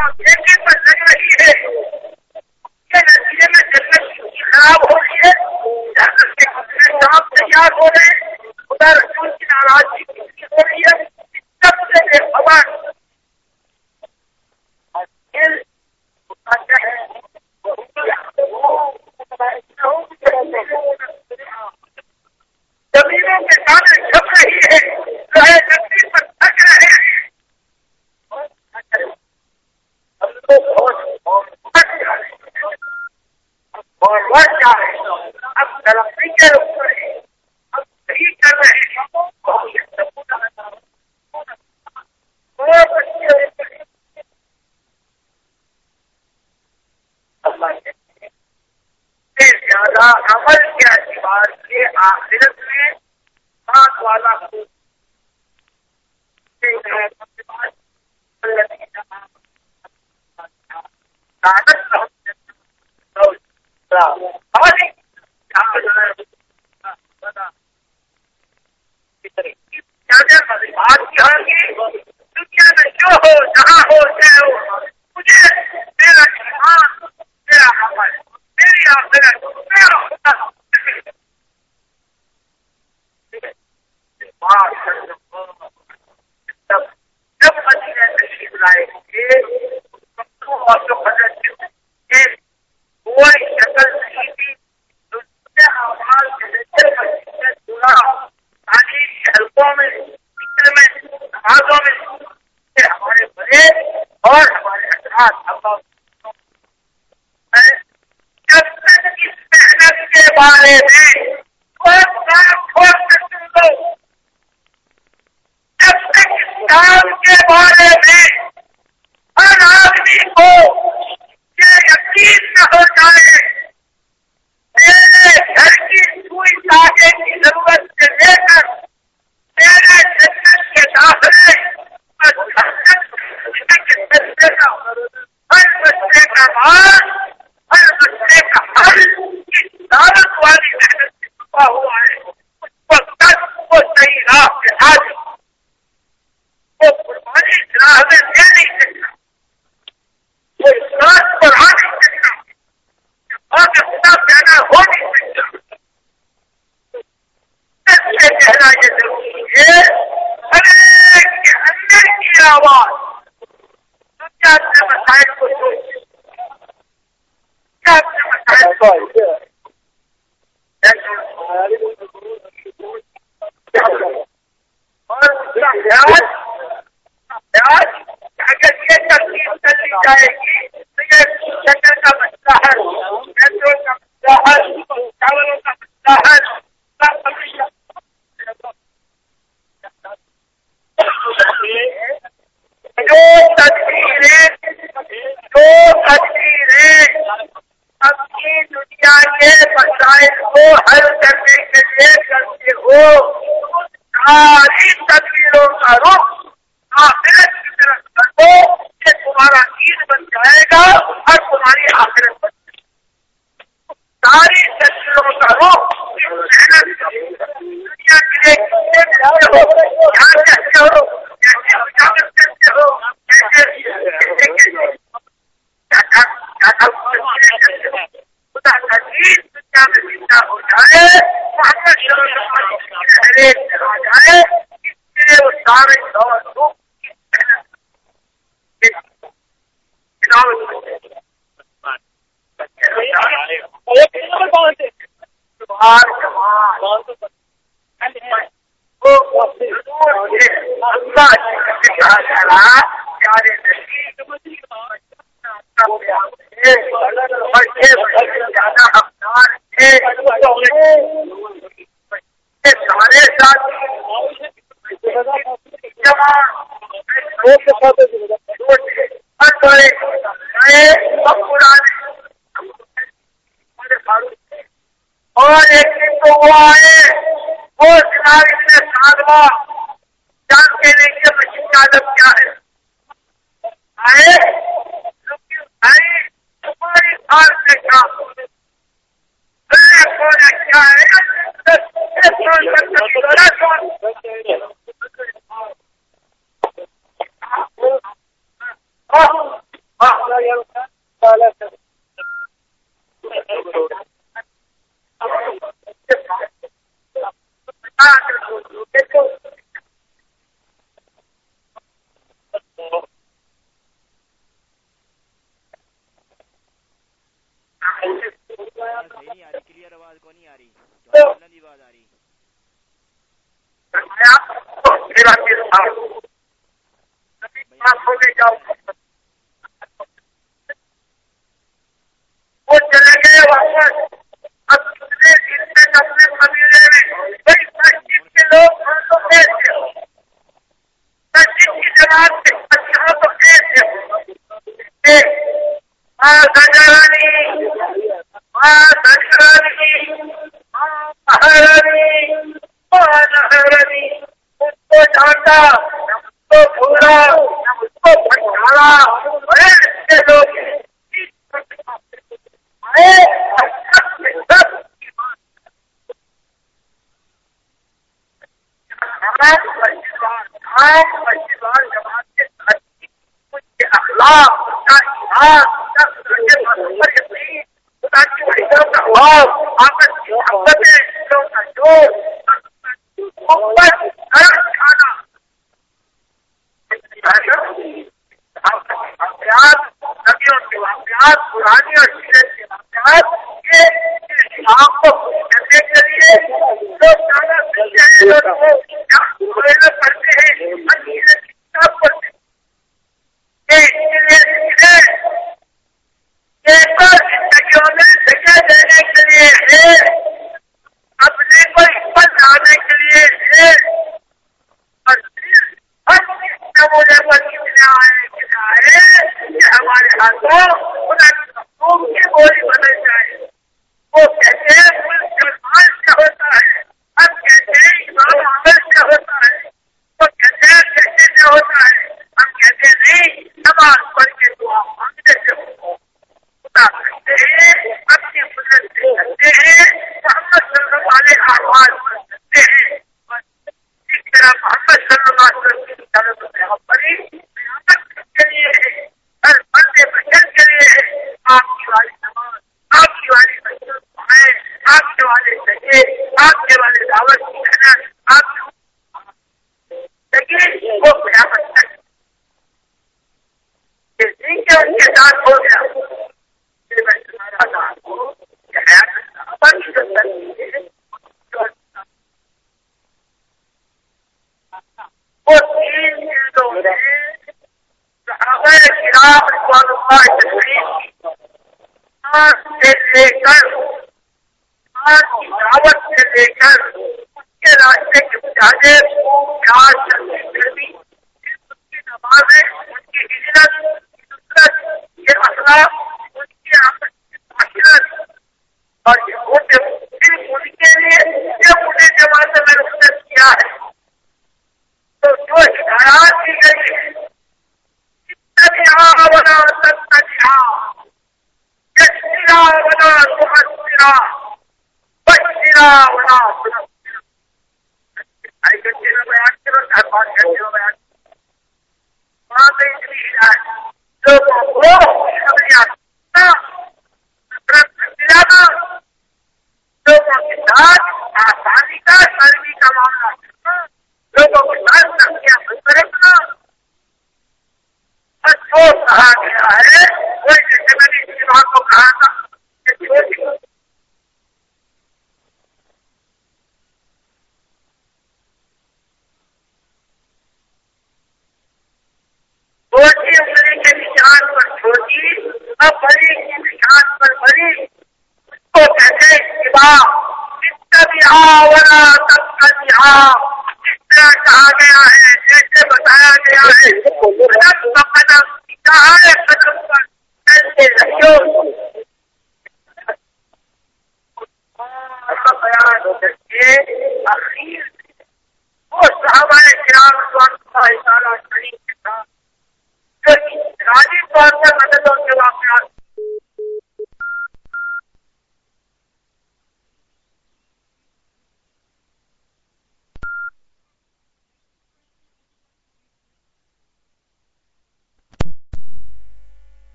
Thank you. کرتے ہو ساری صلی اللہ علیہ وسلم کی طرف سے پڑی قیامت کے لیے ہے ہر بندے بچن کے لیے ہے آپ کی والی نماز آپ کی والی بچوں ہے آپ کے والے سجے آپ کے والے دعوت کی محنت آپ لیکن وہ قیامت تک جس دن کے ان کے ساتھ ہو گیا پھر میں تمہارا نام کو کہا بند کر دیجیے وہ تین جلدوں میں صحابہ کرام رضوان اللہ تشریف سے لے کر کی دعوت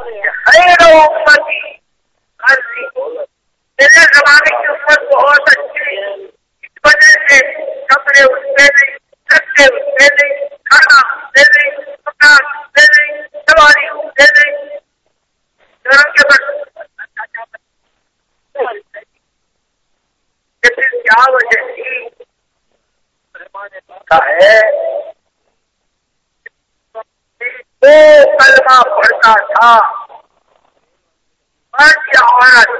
خیر امتی میرے زمانے کی امت بہت اچھی اس وجہ سے کپڑے اس میں نہیں کچے اس میں نہیں، کھانا اس میں نہیں، مکان اس میں نہیں، سواری اس میں نہیں. گھروں کے بس. یہ کیا وجہ تھی؟ کا ہے. وہ کلمہ پڑھتا تھا مرد یا عورت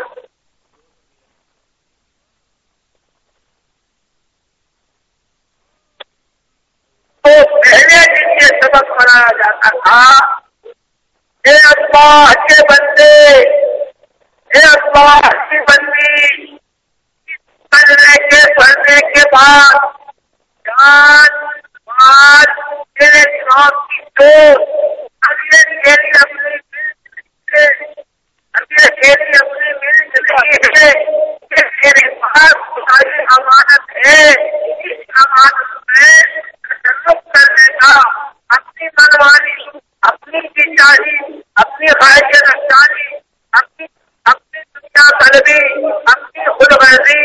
تو پہلے دن یہ سبق پڑھایا جاتا تھا۔ اے اللہ کے بندے اے اللہ کی بندی پڑھنے کے پڑھنے کے بعد جان مال تیرے شوق کی دوست اگلے تیری اپنی اگلے تیری اپنی مل رہی ہے کہ تیرے پاس تمہاری امانت ہے اس امانت میں تصرف کرنے کا اپنی منوانی اپنی چاہی اپنی خواہش رفتاری اپنی اپنی دنیا طلبی اپنی خود غرضی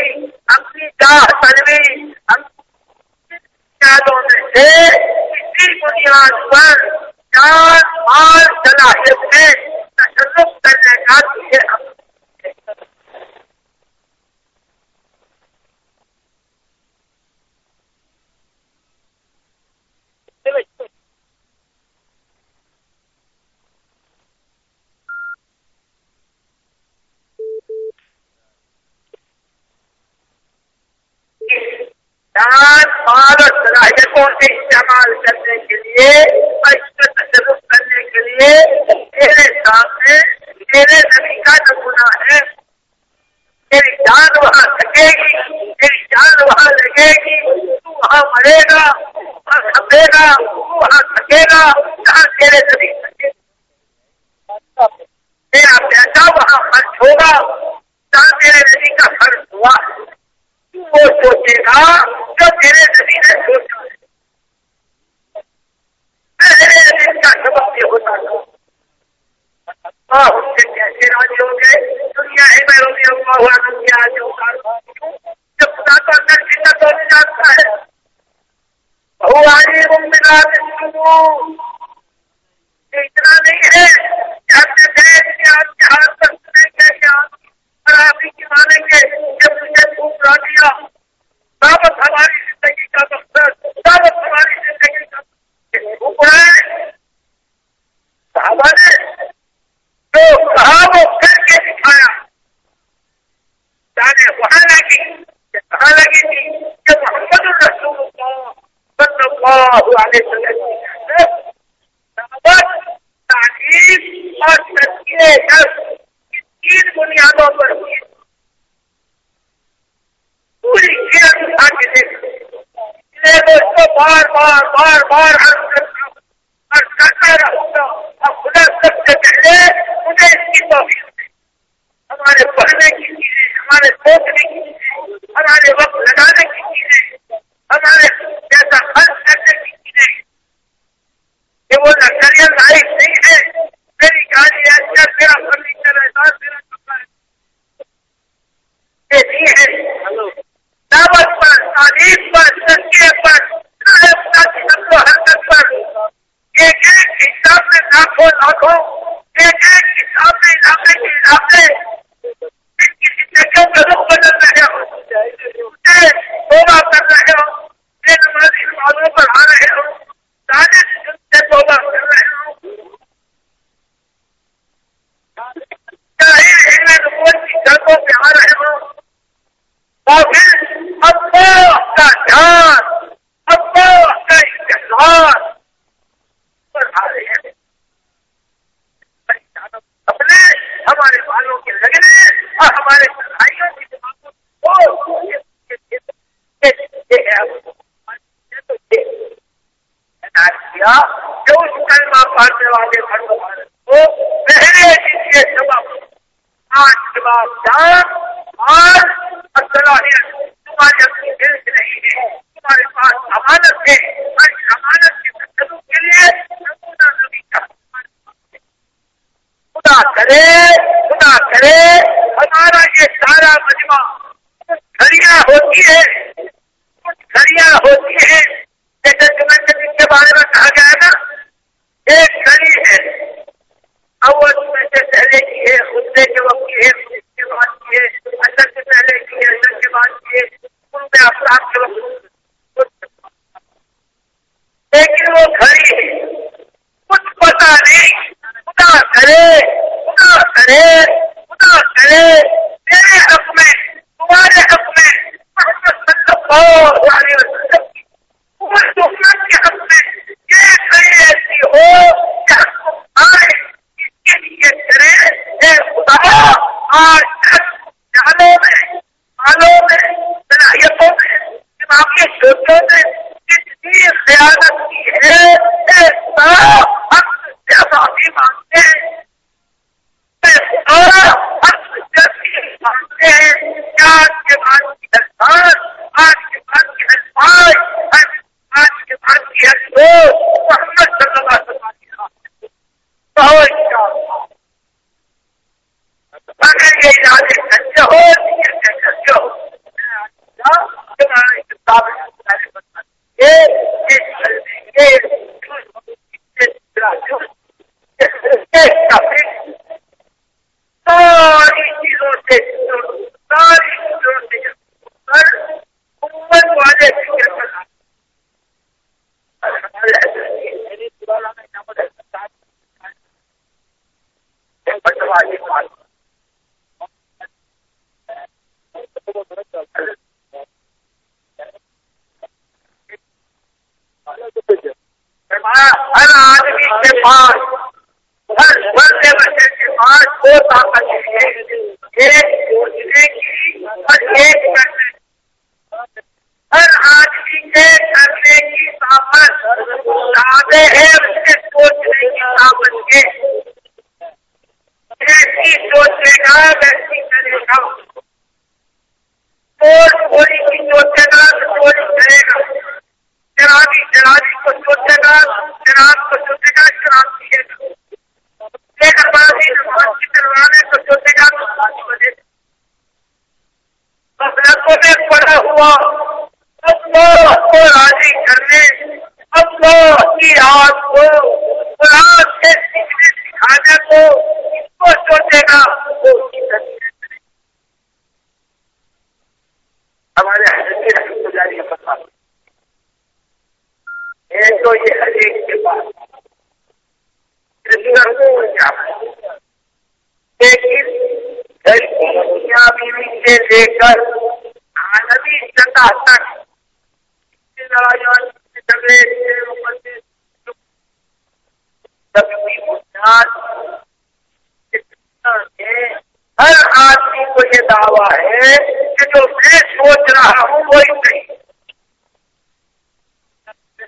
اپنی چاہ طلبی یادوں میں سے کسی بنیاد پر جان مال صلاحیت میں تصرف کرنے کا تجھے جان مال اور صلاحیتوں سے استعمال کرنے کے لیے اور اس کا تصرف کرنے کے لیے میرے سامنے میرے نبی کا نمونہ ہے میری جان وہاں تھکے گی میری جان وہاں لگے گی تو وہاں مرے گا وہاں کھپے گا تو وہاں تھکے گا جہاں تیرے نبی تھکے میرا پیسہ وہاں خرچ ہوگا جہاں میرے نبی کا خرچ ہوا وہ سوچے جو میرے نبی نے سوچا۔ ہے پہلے دن کا یہ ہوتا تھا۔ سے کیسے راضی ہو گئے۔ دنیا ہے، میں روزی ہوا ہوا دنیا جو جب خدا کا اندر جاتا ہے بہو آئی ممکن اتنا نہیں ہے کہ آپ نے کے آپ کے ہاتھ پر گے کہ آپ خرابی کی مانیں گے۔ مجھے دیا دعوت ہماری زندگی کا مقصد دعوت ہماری زندگی کا خوب صحابہ نے جو کہا وہ کر کے دکھایا جانے وہاں لگی کہاں لگی تھی کہ محمد الرسول اللہ صلی اللہ علیہ وسلم دعوت تعلیم اور تذکرے نفس تین بنیادوں پر ہوئی پوری کھیل اٹھا کے دیکھ اس کو بار بار بار بار عرض کرتا اور کرتا رہوں گا۔ اور خدا سب سے پہلے مجھے اس کی توفیق دے۔ ہمارے پڑھنے کی چیزیں، ہمارے سوچنے کی چیزیں، ہمارے وقت لگانے کی چیزیں، ہمارے جیسا خرچ کرنے کی چیزیں۔ کہ وہ لگژریل لائف نہیں ہے میری گاڑی ایسا میرا فرنیچر ایسا میرا کپڑا یہ نہیں ہے۔ دعوت پر تعلیم پر تذکیے پر حرکت پر ایک ایک حساب میں لاکھوں لاکھوں ایک ایک حساب میں علاقے کے علاقے کا رخ بدل رہے ہو توبہ کر رہے ہو بے نمازی معلوم پر آ رہے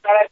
ارے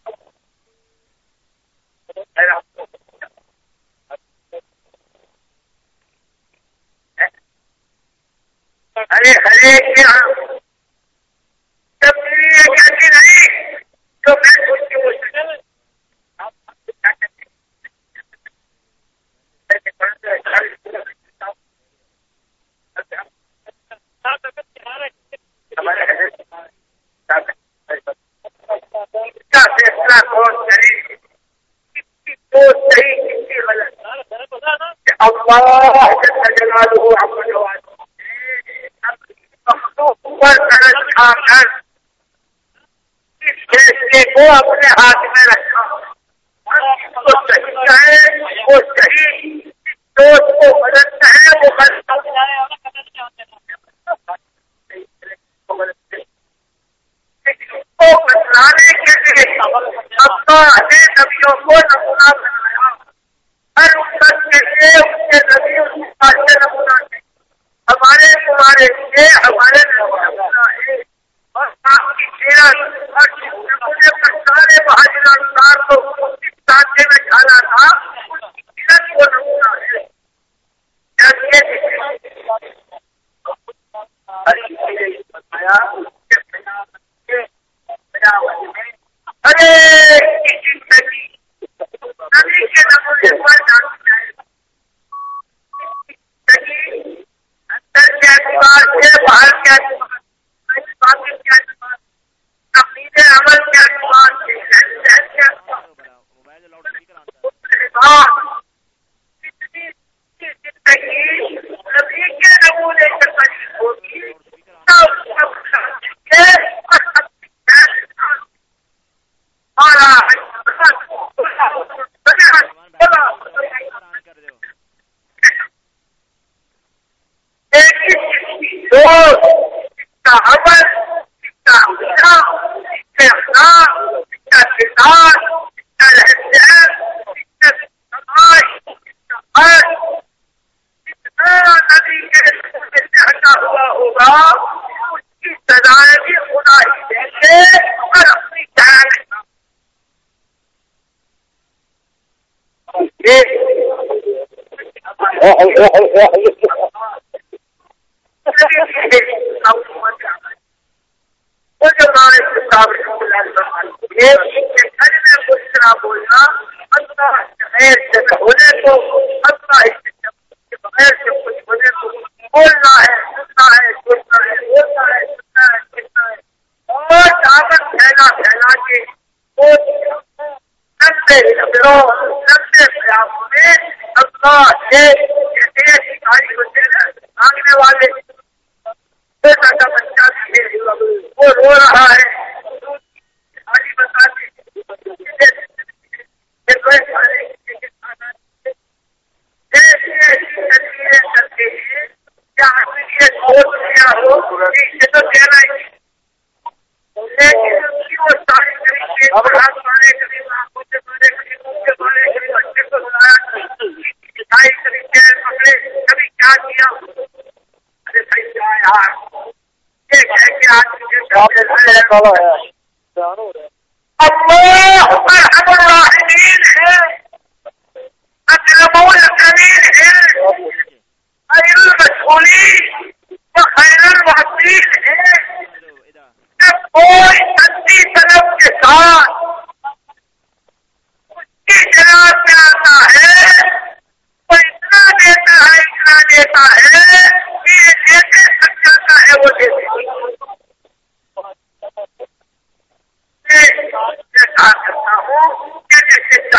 color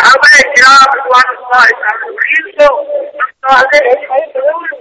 صحابه کرام رضوان الله تعالی علیهم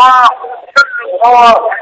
が、一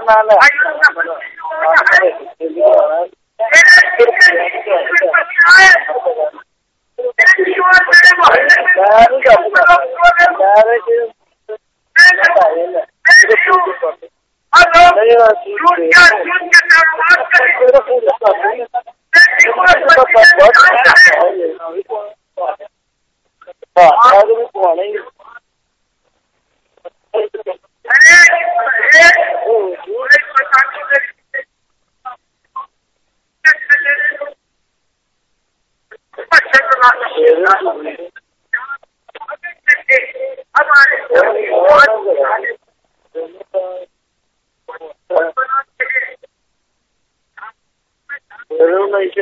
لا لا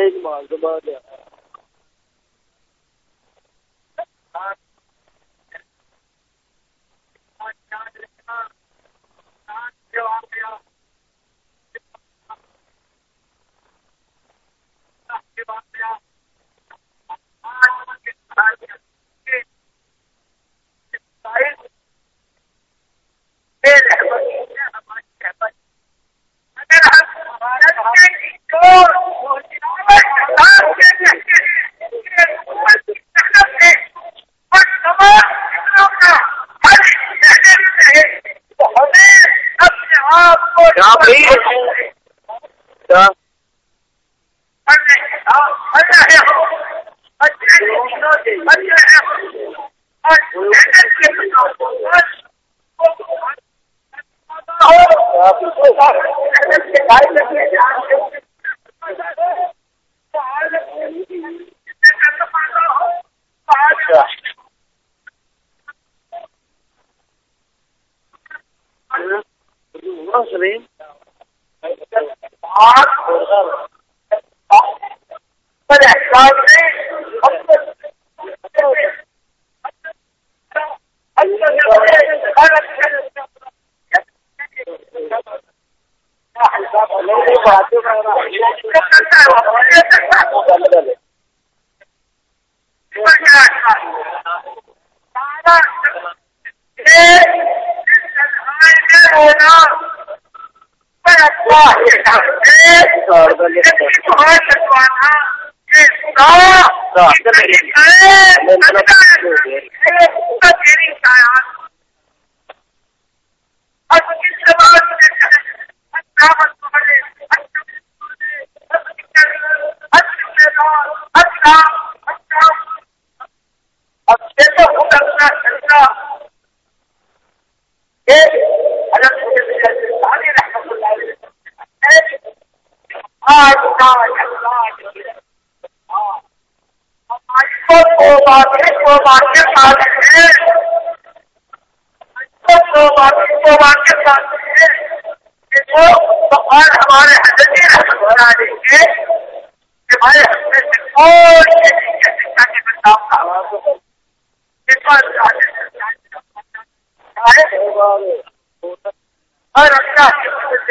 ایک مرتبہ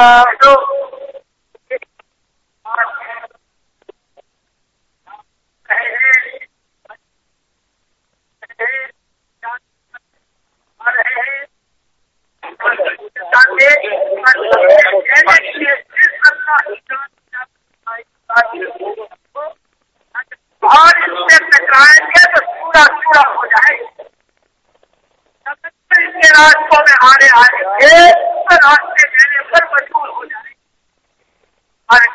جو تو چورا چورا ہو جائے گا راستوں میں آنے آنے تھے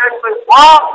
it was all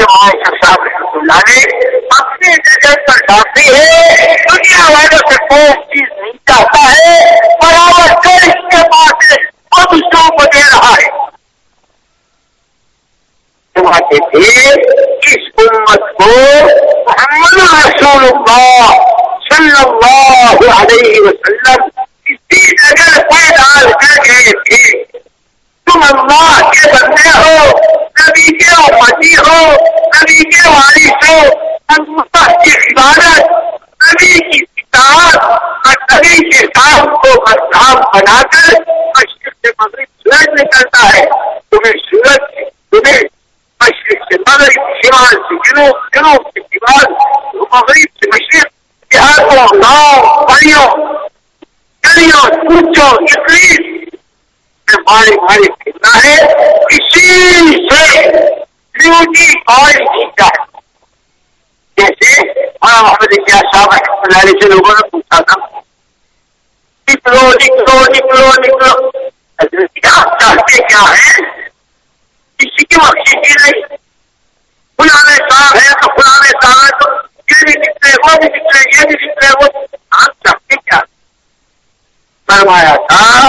فرماتے تھے صاحب رحمۃ اللہ نے اپنی جگہ پر ڈالتی ہے، دنیا والوں سے کوئی چیز نہیں چاہتا ہے، برابر کر اس کے پاس ہے وہ دوسروں کو دے رہا ہے۔ فرماتے تھے اس امت کو محمد رسول اللہ صلی اللہ علیہ وسلم اسی جگہ پر ڈال کر گئے تھے۔ تم اللہ کے بندے ہو، نبی کے امتی ہو کے وارث ہو اللہ کی عبادت، نبی کی کتاب اور نبی کے کام کو بدنام بنا کر مشرق سے مغرب سورج نکلتا ہے۔ تمہیں سورج تمہیں مشرق سے مغرب شمال سے جنوب جنوب سے شمال مغرب سے مشرق۔ دیہاتوں گاؤں بڑیوں گلیوں، کوچوں اقلیس بھاری بھاری پھرنا ہے، اسی سے بیوٹی جیسے ہمارا محمد صاحب رحمۃ اللہ علیہ سے لوگوں نے پوچھا تھا۔ نکلو نکلو نکلو نکلو۔ حضرت کیا چاہتے، کیا ہے کسی کی مخصوصی نہیں۔ فلانے صاحب ہے تو فلانے صاحب ہے تو یہ بھی نکلے، وہ بھی نکلے، یہ بھی نکلے، وہ آپ چاہتے کیا؟ فرمایا تھا،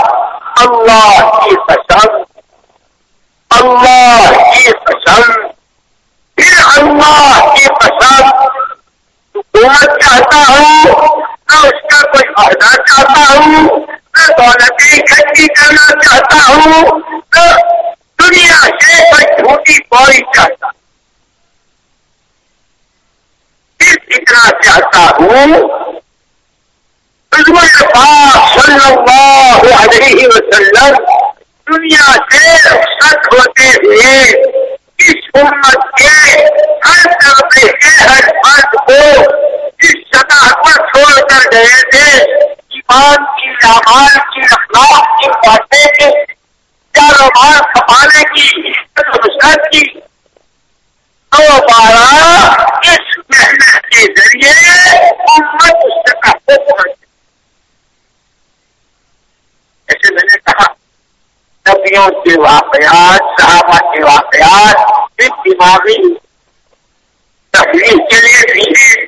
اللہ کی قسم اللہ کی قسم پھر اللہ کی قسم حکومت چاہتا ہوں نہ اس کا کوئی عہدہ چاہتا ہوں نہ دولت اکٹھی کرنا چاہتا ہوں نہ دنیا سے کوئی جھوٹی کوئی چاہتا صرف اتنا چاہتا ہوں پاک صلی اللہ علیہ وسلم دنیا سے رخصت ہوتے ہوئے اس امت کے ہر طبقے کے ہر فرد کو اس سطح پر چھوڑ کر گئے تھے۔ ایمان کی، اعمال کی، اخلاق کی، باتیں کی، کاروبار کمانے کی، عزت کی۔ دو بارہ اس محنت کے ذریعے امت اس سطح کو پہنچ جیسے میں نے کہا نبیوں کے واقعات، صحابہ کے واقعات ایک دماغی تفریح کے لیے بھی ہے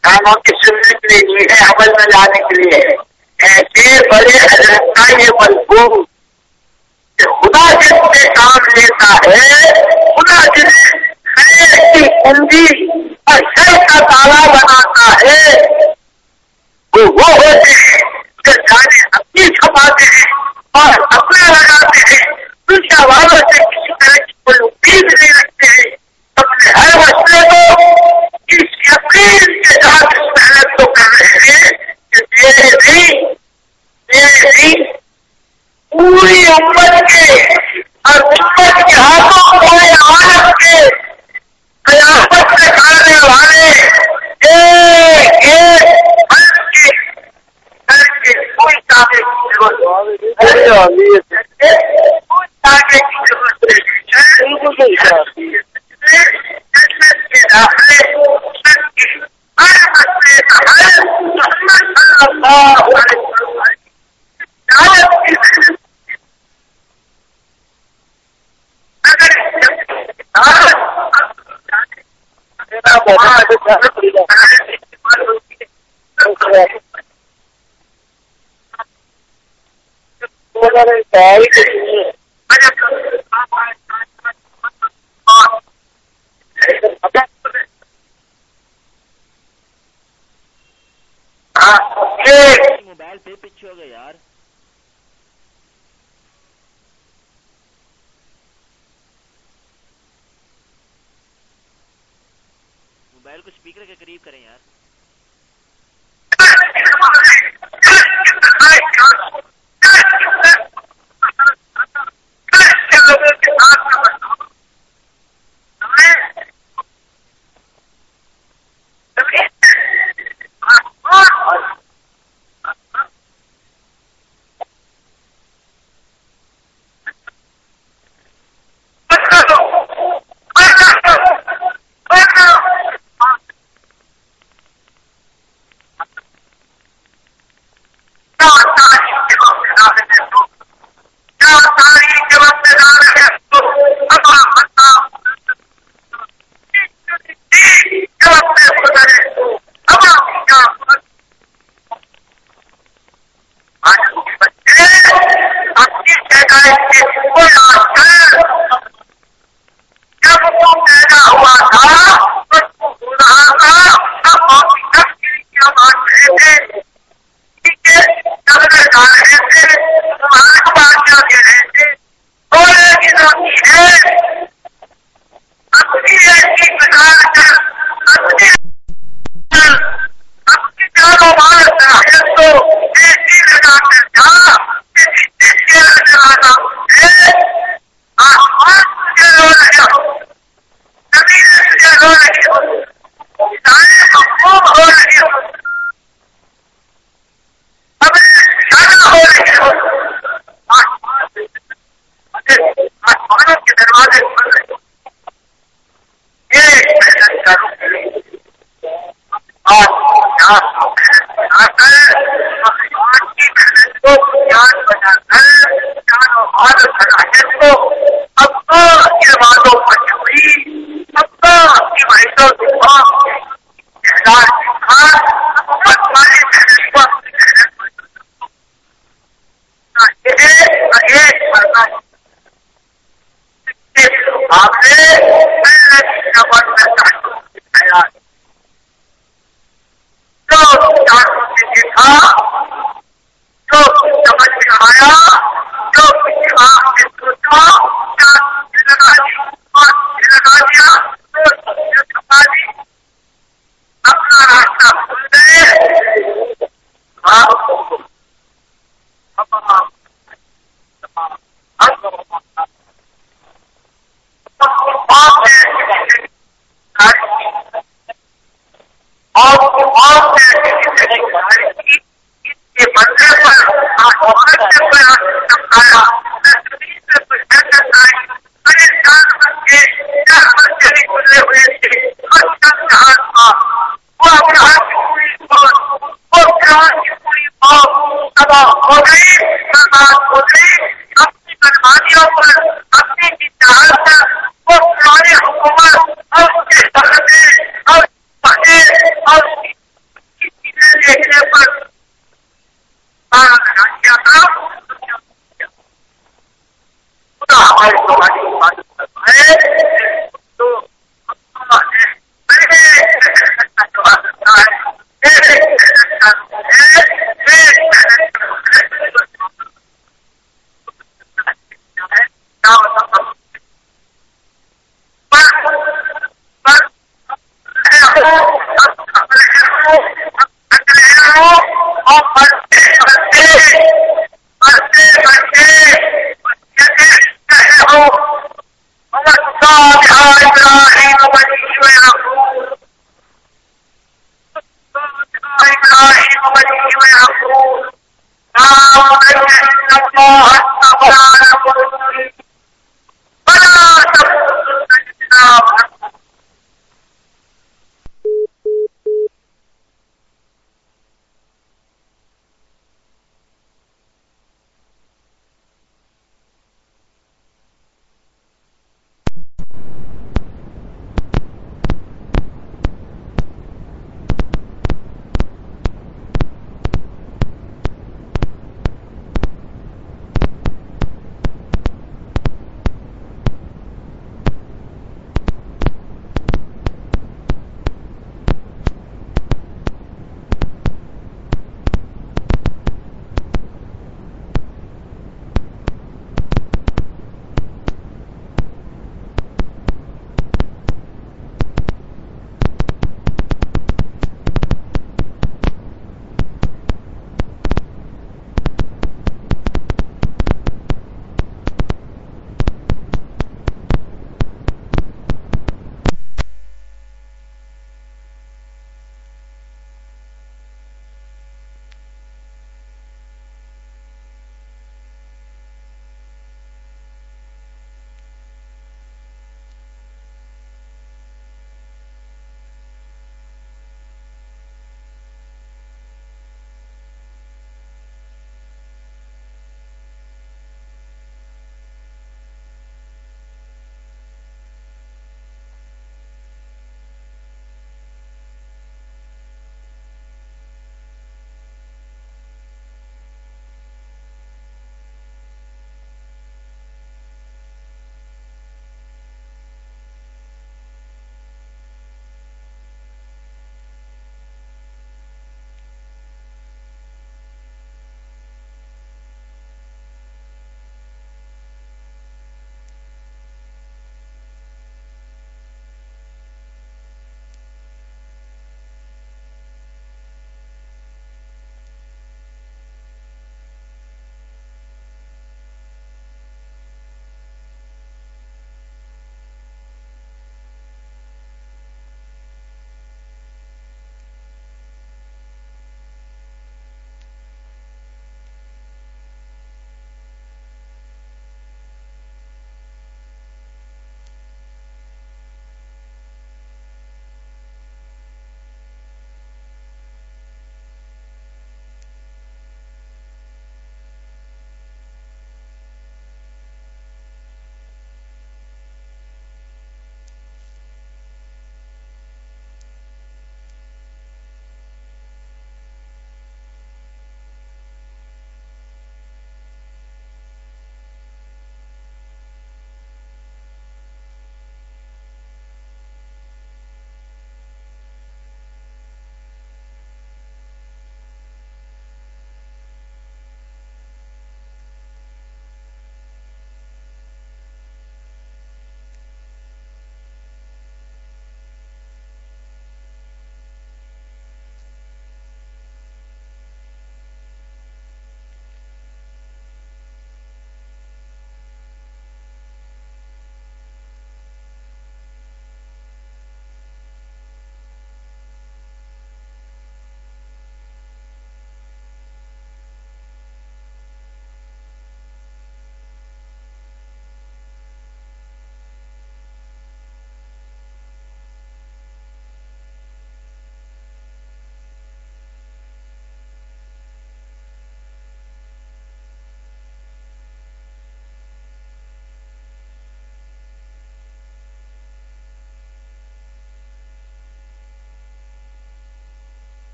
کاموں کے سننے کے لیے بھی ہے، عمل میں لانے کے لیے ہے۔ ایسے بڑے حضرت کا یہ مضمون کہ خدا جس سے کام لیتا ہے، خدا جس خیر کی کنجی اور شر کا تالا بناتا ہے، وہ وہ ہوتے ہیں جو جانے اپنی چھپاتے ہیں۔ اور اپنا لگاتے ہیں۔ دنیا والوں سے کسی طرح کی کوئی امید نہیں رکھتے ہیں۔ اپنے ہر مسئلے کو اس یقین کے ساتھ اس محنت کو کر رہے ہیں کہ میرے نہیں میرے نہیں پوری امت کے اور امت کے ہاتھوں کوئی عورت کے قیامت سے کرنے والے ایک کوئی تابے موبائل پہ پیچھے ہو گئے یار موبائل کو اسپیکر کے قریب کریں یار ask you a question.